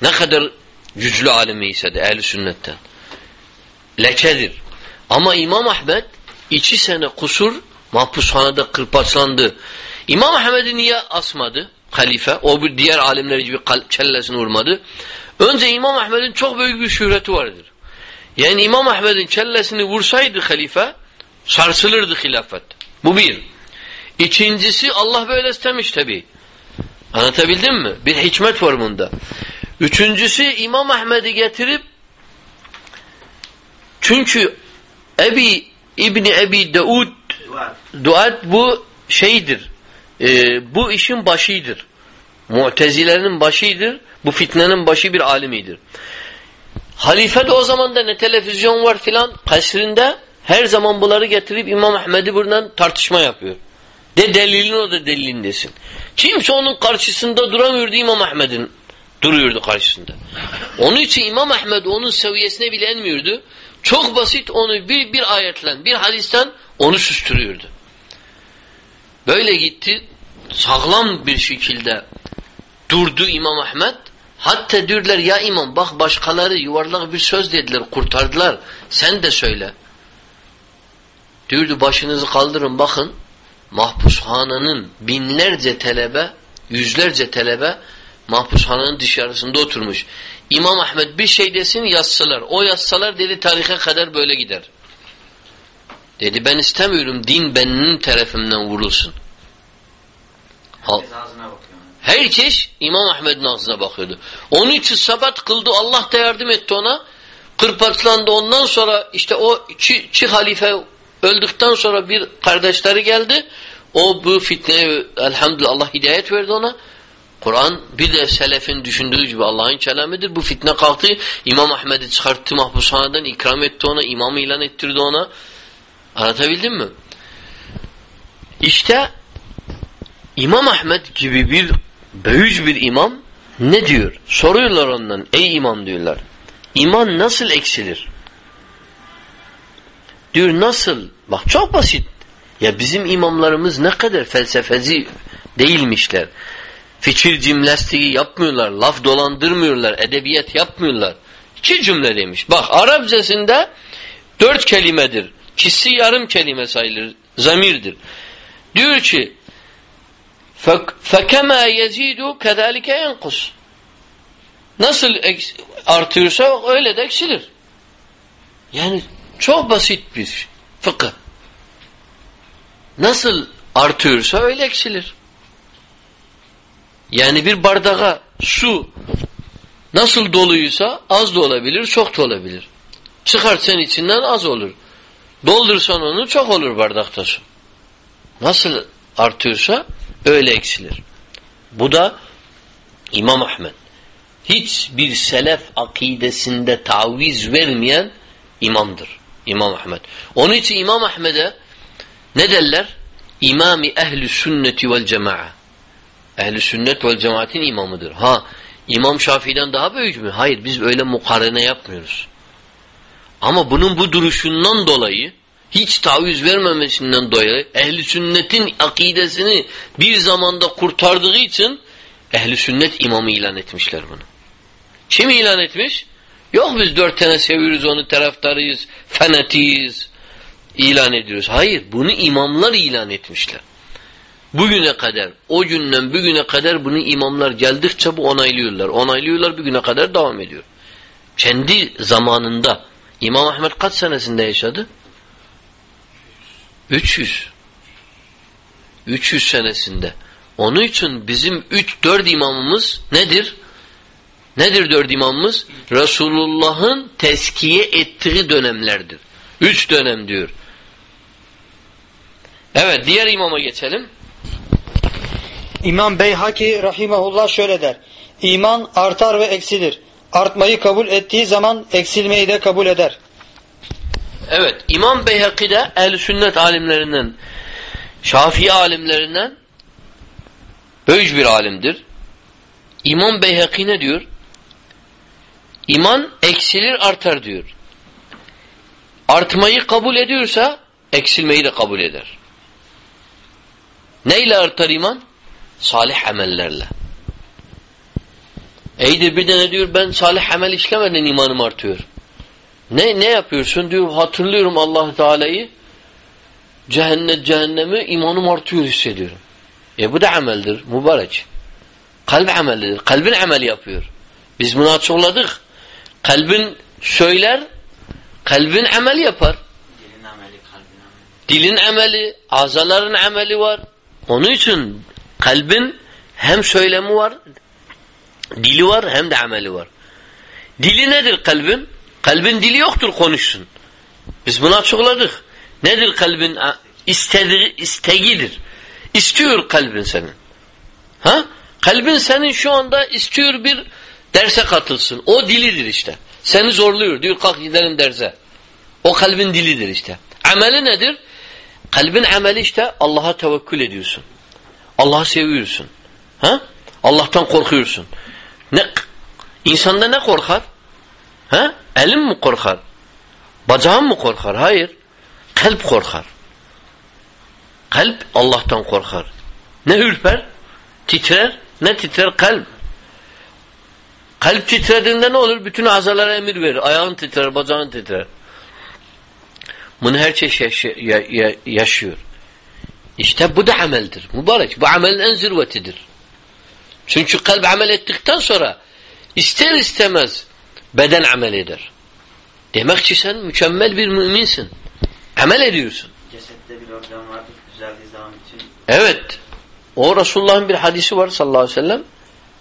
Ne kadar güçlü alimi ise de ehl sünnetten. Lekedir. Ama İmam Ahmet iki sene kusur mahpushanede kırpaçlandı. İmam Ahmet'i niye asmadı? Halife. O bir diğer alimler gibi kellesini vurmadı. Önce İmam Ahmet'in çok büyük bir şöhreti vardır. Yani İmam Ahmet'in kellesini vursaydı halife sarsılırdı hilafet. Bu bir. İkincisi Allah böyle istemiş tabi. Anlatabildim mi? Bir hikmet var bunda. Üçüncüsü İmam Ahmet'i getirip çünkü Ebi İbni Ebi Duvar. Duat bu şeydir. E, bu işin başıdır. Mu'tezilerin başıdır. Bu fitnenin başı bir alimidir. Halife de o zaman da ne televizyon var filan kasrinde her zaman bunları getirip İmam Ahmed'i buradan tartışma yapıyor. De delilin o da delilin desin. Kimse onun karşısında duramıyordu İmam Ahmed'in duruyordu karşısında. Onun için İmam Ahmed onun seviyesine bile enmiyordu. Çok basit onu bir, bir ayetle, bir hadisten onu süstürüyordu. Böyle gitti, sağlam bir şekilde durdu İmam Ahmed. Hatta diyorlar ya imam bak başkaları yuvarlak bir söz dediler, kurtardılar. Sen de söyle. Diyordu başınızı kaldırın bakın. Mahpushananın binlerce talebe, yüzlerce talebe mahpushananın dışarısında oturmuş. İmam Ahmed bir şey desin yazsalar. O yazsalar dedi tarihe kadar böyle gider. Dedi ben istemiyorum din benim tarafımdan vurulsun. Herkes ağzına bakıyor. Herkes İmam Ahmed'in ağzına bakıyordu. Onun için sabat kıldı. Allah da yardım etti ona. Kırpaçlandı. Ondan sonra işte o çi, çi halife öldükten sonra bir kardeşleri geldi. O bu fitneye elhamdülillah Allah hidayet verdi ona. Kur'an bir de selefin düşündüğü gibi Allah'ın kelamidir. Bu fitne kalktı. İmam Ahmed'i çıkarttı mahpushaneden ikram etti ona. imamı ilan ettirdi ona. Anlatabildim mi? İşte İmam Ahmed gibi bir büyük bir imam ne diyor? Soruyorlar ondan. Ey imam diyorlar. İman nasıl eksilir? Diyor nasıl? Bak çok basit. Ya bizim imamlarımız ne kadar felsefeci değilmişler. Fikir cimnastiği yapmıyorlar. Laf dolandırmıyorlar. Edebiyat yapmıyorlar. İki cümle demiş. Bak Arapçasında dört kelimedir. Kisi yarım kelime sayılır. Zamirdir. Diyor ki فَكَمَا يَزِيدُ كَذَٰلِكَ يَنْقُسُ Nasıl artıyorsa öyle de eksilir. Yani çok basit bir fıkıh. Nasıl artıyorsa öyle eksilir. Yani bir bardağa su nasıl doluysa az da olabilir, çok da olabilir. Çıkartsan içinden az olur. Doldursan onu çok olur bardakta su. Nasıl artıyorsa öyle eksilir. Bu da İmam Ahmed. hiçbir selef akidesinde taviz vermeyen imamdır. İmam Ahmed. Onun için İmam Ahmed'e ne derler? İmami ehli sünneti vel cema'a. Ehli sünnet vel cemaatin imamıdır. Ha, İmam Şafii'den daha büyük mü? Hayır, biz öyle mukarene yapmıyoruz. Ama bunun bu duruşundan dolayı hiç taviz vermemesinden dolayı ehli sünnetin akidesini bir zamanda kurtardığı için ehli sünnet imamı ilan etmişler bunu. Kim ilan etmiş? Yok biz dört tane seviyoruz onu taraftarıyız, fanatiyiz, ilan ediyoruz. Hayır bunu imamlar ilan etmişler. Bugüne kadar, o günden bugüne kadar bunu imamlar geldikçe bu onaylıyorlar. Onaylıyorlar bugüne kadar devam ediyor. Kendi zamanında İmam Ahmet kaç senesinde yaşadı? 300. 300 senesinde. Onun için bizim 3-4 imamımız nedir? Nedir dört imamımız? Resulullah'ın teskiye ettiği dönemlerdir. Üç dönem diyor. Evet diğer imama geçelim. İmam Beyhaki rahimahullah şöyle der. İman artar ve eksilir. Artmayı kabul ettiği zaman eksilmeyi de kabul eder. Evet İmam Beyhaki de ehl sünnet alimlerinden Şafii alimlerinden büyük bir alimdir. İmam Beyhaki ne diyor? İman eksilir artar diyor. Artmayı kabul ediyorsa eksilmeyi de kabul eder. Neyle artar iman? Salih amellerle. Eydir bir de ne diyor ben salih amel işlemeden imanım artıyor. Ne ne yapıyorsun diyor hatırlıyorum Allah Teala'yı cehennet cehennemi imanım artıyor hissediyorum. E bu da ameldir mübarek. Kalp amelidir. Kalbin ameli yapıyor. Biz bunu açıkladık. Kalbin söyler, kalbin amel yapar. Dilin ameli, kalbin ameli. Dilin ameli, azaların ameli var. Onun için kalbin hem söylemi var, dili var hem de ameli var. Dili nedir kalbin? Kalbin dili yoktur konuşsun. Biz bunu açıkladık. Nedir kalbin? İstediği, istegidir. İstiyor kalbin senin. Ha? Kalbin senin şu anda istiyor bir derse katılsın. O dilidir işte. Seni zorluyor. Diyor kalk gidelim derse. O kalbin dilidir işte. Ameli nedir? Kalbin ameli işte Allah'a tevekkül ediyorsun. Allah'ı seviyorsun. Ha? Allah'tan korkuyorsun. Ne insanda ne korkar? Ha? Elim mi korkar? Bacağın mı korkar? Hayır. Kalp korkar. Kalp Allah'tan korkar. Ne ürper? Titrer. Ne titrer? Kalp. Kalp titrediğinde ne olur? Bütün azalara emir verir. Ayağın titrer, bacağın titrer. Bunu her çeşit yaşıyor. İşte bu da ameldir. Mübarek. Bu amelin en zirvetidir. Çünkü kalp amel ettikten sonra ister istemez beden amel eder. Demek ki sen mükemmel bir müminsin. Amel ediyorsun. Cesette bir organ vardır düzeldiği zaman için. Evet. O Resulullah'ın bir hadisi var sallallahu aleyhi ve sellem.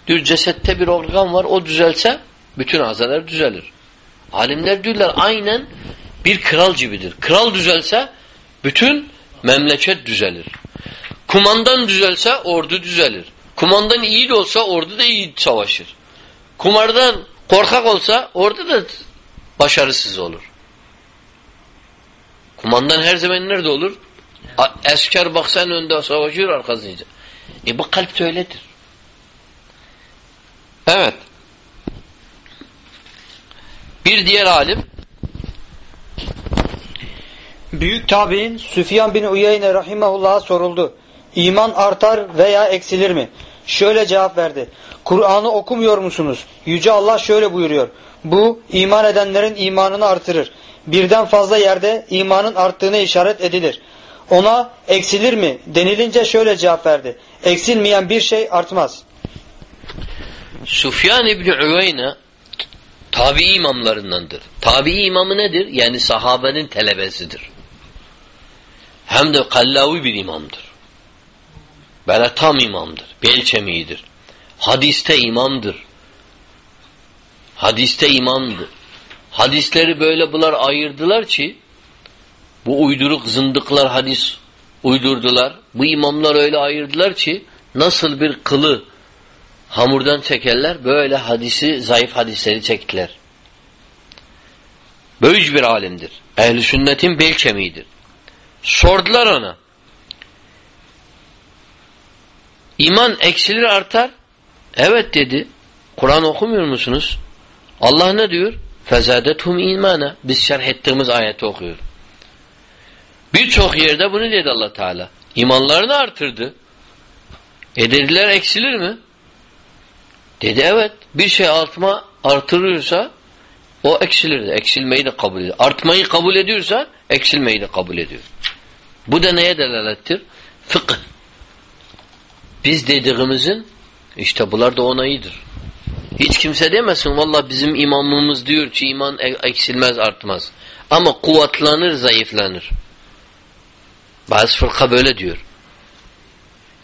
Diyor cesette bir organ var o düzelse bütün azalar düzelir. Alimler diyorlar aynen bir kral gibidir. Kral düzelse bütün memleket düzelir. Kumandan düzelse ordu düzelir. Kumandan iyi de olsa ordu da iyi savaşır. Kumardan korkak olsa ordu da başarısız olur. Kumandan her zaman nerede olur? Esker baksan önde savaşıyor arkasınca. E bu kalp de öyledir. Evet. Bir diğer alim Büyük tabi'in Süfyan bin Uyeyne rahimahullah'a soruldu. İman artar veya eksilir mi? Şöyle cevap verdi. Kur'an'ı okumuyor musunuz? Yüce Allah şöyle buyuruyor. Bu iman edenlerin imanını artırır. Birden fazla yerde imanın arttığını işaret edilir. Ona eksilir mi denilince şöyle cevap verdi. Eksilmeyen bir şey artmaz. Sufyan İbni Üveyne tabi imamlarındandır. Tabi imamı nedir? Yani sahabenin telebesidir. Hem de kallavi bir imamdır. Böyle tam imamdır. Bel kemiğidir. Hadiste imamdır. Hadiste imamdır. Hadisleri böyle bunlar ayırdılar ki bu uyduruk zındıklar hadis uydurdular. Bu imamlar öyle ayırdılar ki nasıl bir kılı hamurdan çekerler. Böyle hadisi, zayıf hadisleri çektiler. Böyüc bir alimdir. Ehl-i sünnetin bel kemiğidir. Sordular ona. İman eksilir artar. Evet dedi. Kur'an okumuyor musunuz? Allah ne diyor? Fezadethum imana. Biz şerh ettiğimiz ayeti okuyor. Birçok yerde bunu dedi allah Teala. İmanlarını artırdı. E dediler eksilir mi? Dedi evet. Bir şey artma artırırsa o eksilir. Eksilmeyi de kabul ediyor. Artmayı kabul ediyorsa eksilmeyi de kabul ediyor. Bu da neye delalettir? Fıkıh. Biz dediğimizin işte bunlar da onayıdır. Hiç kimse demesin valla bizim imamımız diyor ki iman eksilmez artmaz. Ama kuvvetlenir zayıflanır. Bazı fırka böyle diyor.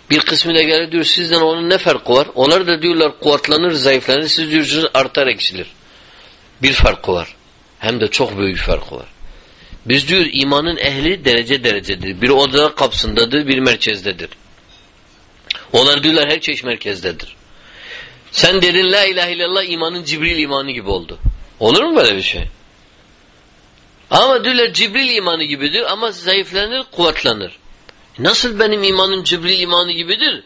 Bir kısmı da gelir diyor sizden onun ne farkı var? Onlar da diyorlar kuvvetlenir zayıflanır. Siz diyorsunuz artar eksilir. Bir farkı var. Hem de çok büyük farkı var. Biz diyor imanın ehli derece derecedir. Bir oda kapsındadır, bir merkezdedir. Onlar diyorlar her çeşit merkezdedir. Sen dedin la ilahe illallah imanın Cibril imanı gibi oldu. Olur mu böyle bir şey? Ama diyorlar Cibril imanı gibidir ama zayıflanır, kuvvetlenir. Nasıl benim imanım Cibril imanı gibidir?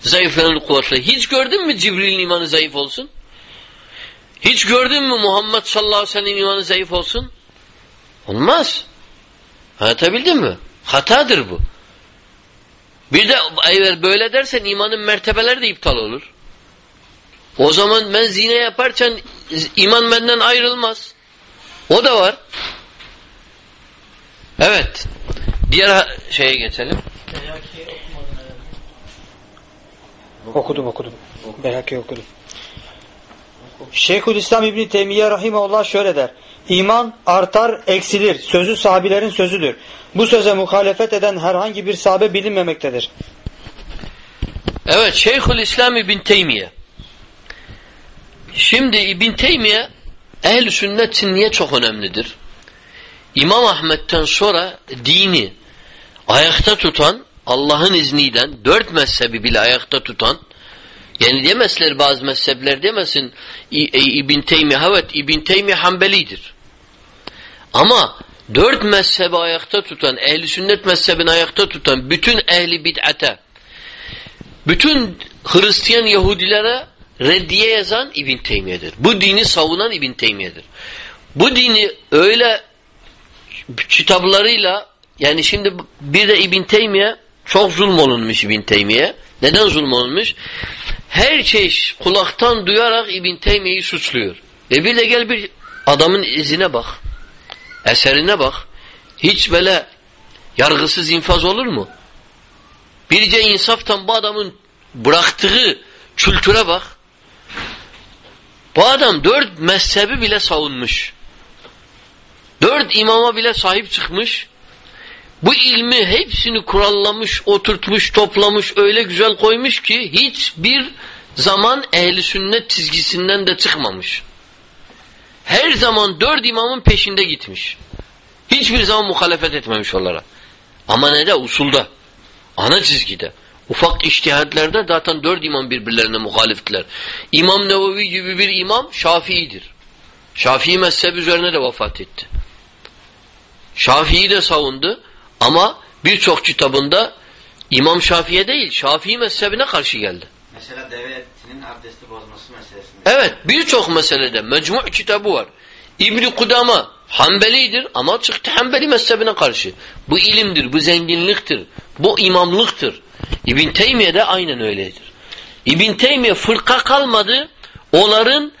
Zayıflanır, kuvvetlenir. Hiç gördün mü Cibril'in imanı zayıf olsun? Hiç gördün mü Muhammed sallallahu aleyhi ve sellem imanı zayıf olsun? Olmaz. Anlatabildim mi? Hatadır bu. Bir de eğer böyle dersen imanın mertebeleri de iptal olur. O zaman ben zine yaparken iman benden ayrılmaz. O da var. Evet. Diğer şeye geçelim. Okudum okudum. Beyhaki okudum. Şeyhülislam İbni Teymiye Rahimahullah şöyle der. İman artar, eksilir. Sözü sahabilerin sözüdür. Bu söze muhalefet eden herhangi bir sahabe bilinmemektedir. Evet, Şeyhülislam İbn Teymiye. Şimdi İbn Teymiye ehl sünnet için niye çok önemlidir? İmam Ahmet'ten sonra dini ayakta tutan Allah'ın izniyle dört mezhebi bile ayakta tutan yani demezler bazı mezhepler demesin İbn Teymiye evet İbn Teymiye Hanbelidir. Ama dört mezhebi ayakta tutan ehli sünnet mezhebini ayakta tutan bütün ehli bid'ate bütün Hristiyan Yahudilere reddiye yazan İbn Teymiye'dir. Bu dini savunan İbn Teymiye'dir. Bu dini öyle kitaplarıyla yani şimdi bir de İbn Teymiye çok zulmolunmuş İbn Teymiye. Neden zulmolunmuş? Her şey kulaktan duyarak İbn Teymiye'yi suçluyor. E bir de gel bir adamın izine bak. Eserine bak. Hiç böyle yargısız infaz olur mu? Birce insaftan bu adamın bıraktığı kültüre bak. Bu adam dört mezhebi bile savunmuş. Dört imama bile sahip çıkmış. Bu ilmi hepsini kurallamış, oturtmuş, toplamış, öyle güzel koymuş ki hiçbir zaman ehli sünnet çizgisinden de çıkmamış. Her zaman dört imamın peşinde gitmiş. Hiçbir zaman muhalefet etmemiş onlara. Ama ne de? Usulda. Ana çizgide. Ufak iştihatlerde zaten dört imam birbirlerine muhaliftiler. İmam Nevevi gibi bir imam Şafii'dir. Şafii mezhebi üzerine de vefat etti. Şafii'yi de savundu ama birçok kitabında İmam Şafii'ye değil Şafii mezhebine karşı geldi. Mesela deve etinin abdesti bozması meselesinde. Evet birçok meselede mecmu' kitabı var. İbni Kudama Hanbelidir ama çıktı Hanbeli mezhebine karşı. Bu ilimdir, bu zenginliktir, bu imamlıktır. İbn Teymiye de aynen öyledir. İbn Teymiye fırka kalmadı, onların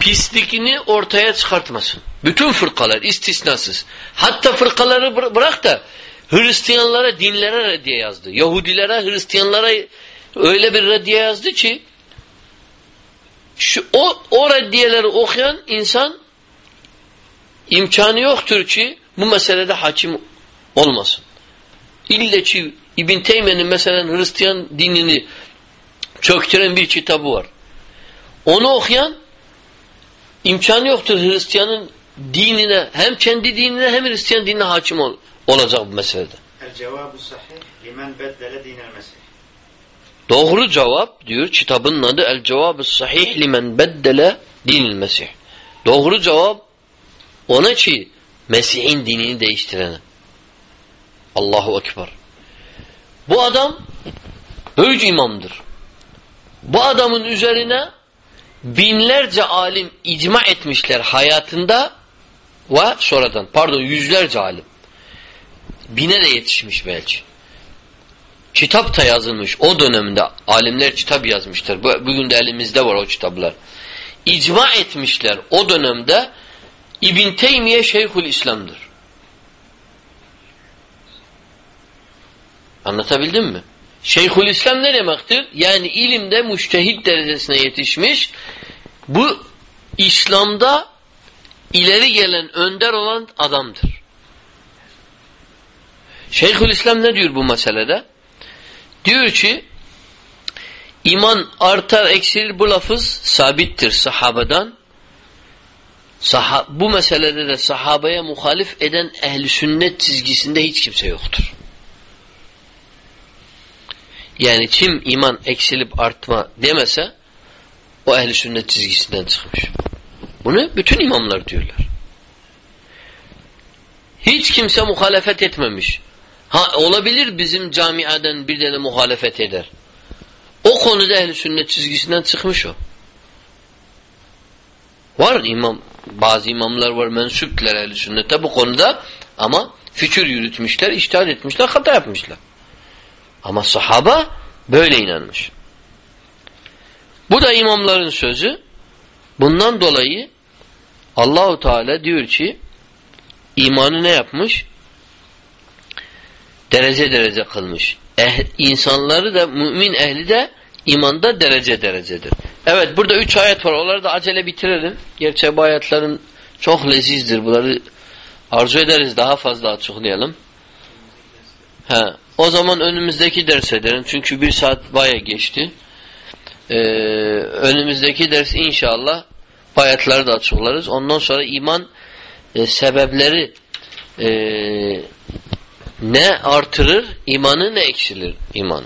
pislikini ortaya çıkartmasın. Bütün fırkalar istisnasız. Hatta fırkaları bırak da Hristiyanlara, dinlere reddiye yazdı. Yahudilere, Hristiyanlara öyle bir reddiye yazdı ki şu, o, o reddiyeleri okuyan insan imkanı yoktur ki bu meselede hakim olmasın. İlle ki İbn Teymiye'nin mesela Hristiyan dinini çöktüren bir kitabı var. Onu okuyan imkanı yoktur Hristiyanın dinine hem kendi dinine hem Hristiyan dinine hakim ol, olacak bu meselede. El cevabu sahih limen beddele dinel mesih. Doğru cevap diyor kitabın adı El Cevabı Sahih limen beddele dinil Mesih. Doğru cevap ona ki Mesih'in dinini değiştirene. Allahu Ekber. Bu adam büyük imamdır. Bu adamın üzerine binlerce alim icma etmişler hayatında ve sonradan pardon yüzlerce alim. Bine de yetişmiş belki. Kitap da yazılmış. O dönemde alimler kitap yazmışlar. Bu- Bugün de elimizde var o kitaplar. İcma etmişler o dönemde İbn Teymiye Şeyhül İslam'dır. Anlatabildim mi? Şeyhül İslam ne demektir? Yani ilimde müştehit derecesine yetişmiş. Bu İslam'da ileri gelen, önder olan adamdır. Şeyhül İslam ne diyor bu meselede? Diyor ki iman artar eksilir bu lafız sabittir sahabadan. Saha bu meselede de sahabeye muhalif eden ehli sünnet çizgisinde hiç kimse yoktur. Yani kim iman eksilip artma demese o ehli sünnet çizgisinden çıkmış. Bunu bütün imamlar diyorlar. Hiç kimse muhalefet etmemiş. Ha olabilir bizim camiaden bir de muhalefet eder. O konuda ehli sünnet çizgisinden çıkmış o. Var imam bazı imamlar var mensupler ehli sünnete bu konuda ama fikir yürütmüşler, iştihad etmişler, hata yapmışlar. Ama sahaba böyle inanmış. Bu da imamların sözü. Bundan dolayı Allahu Teala diyor ki imanı ne yapmış? Derece derece kılmış. Eh, insanları da mümin ehli de imanda derece derecedir. Evet burada üç ayet var. Onları da acele bitirelim. Gerçi bu ayetlerin çok lezizdir. Bunları arzu ederiz daha fazla açıklayalım. He, o zaman önümüzdeki ders edelim. Çünkü bir saat baya geçti. Ee, önümüzdeki ders inşallah ayetleri de açıklarız. Ondan sonra iman e, sebepleri e, ne artırır imanı ne eksilir imanı.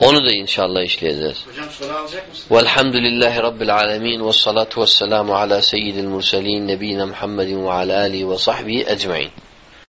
Onu da inşallah işleyeceğiz. Hocam soru alacak mısın? Velhamdülillahi Rabbil alemin ve salatu ve selamu ala seyyidil murselin nebina Muhammedin ve ala alihi ve sahbihi ecmain.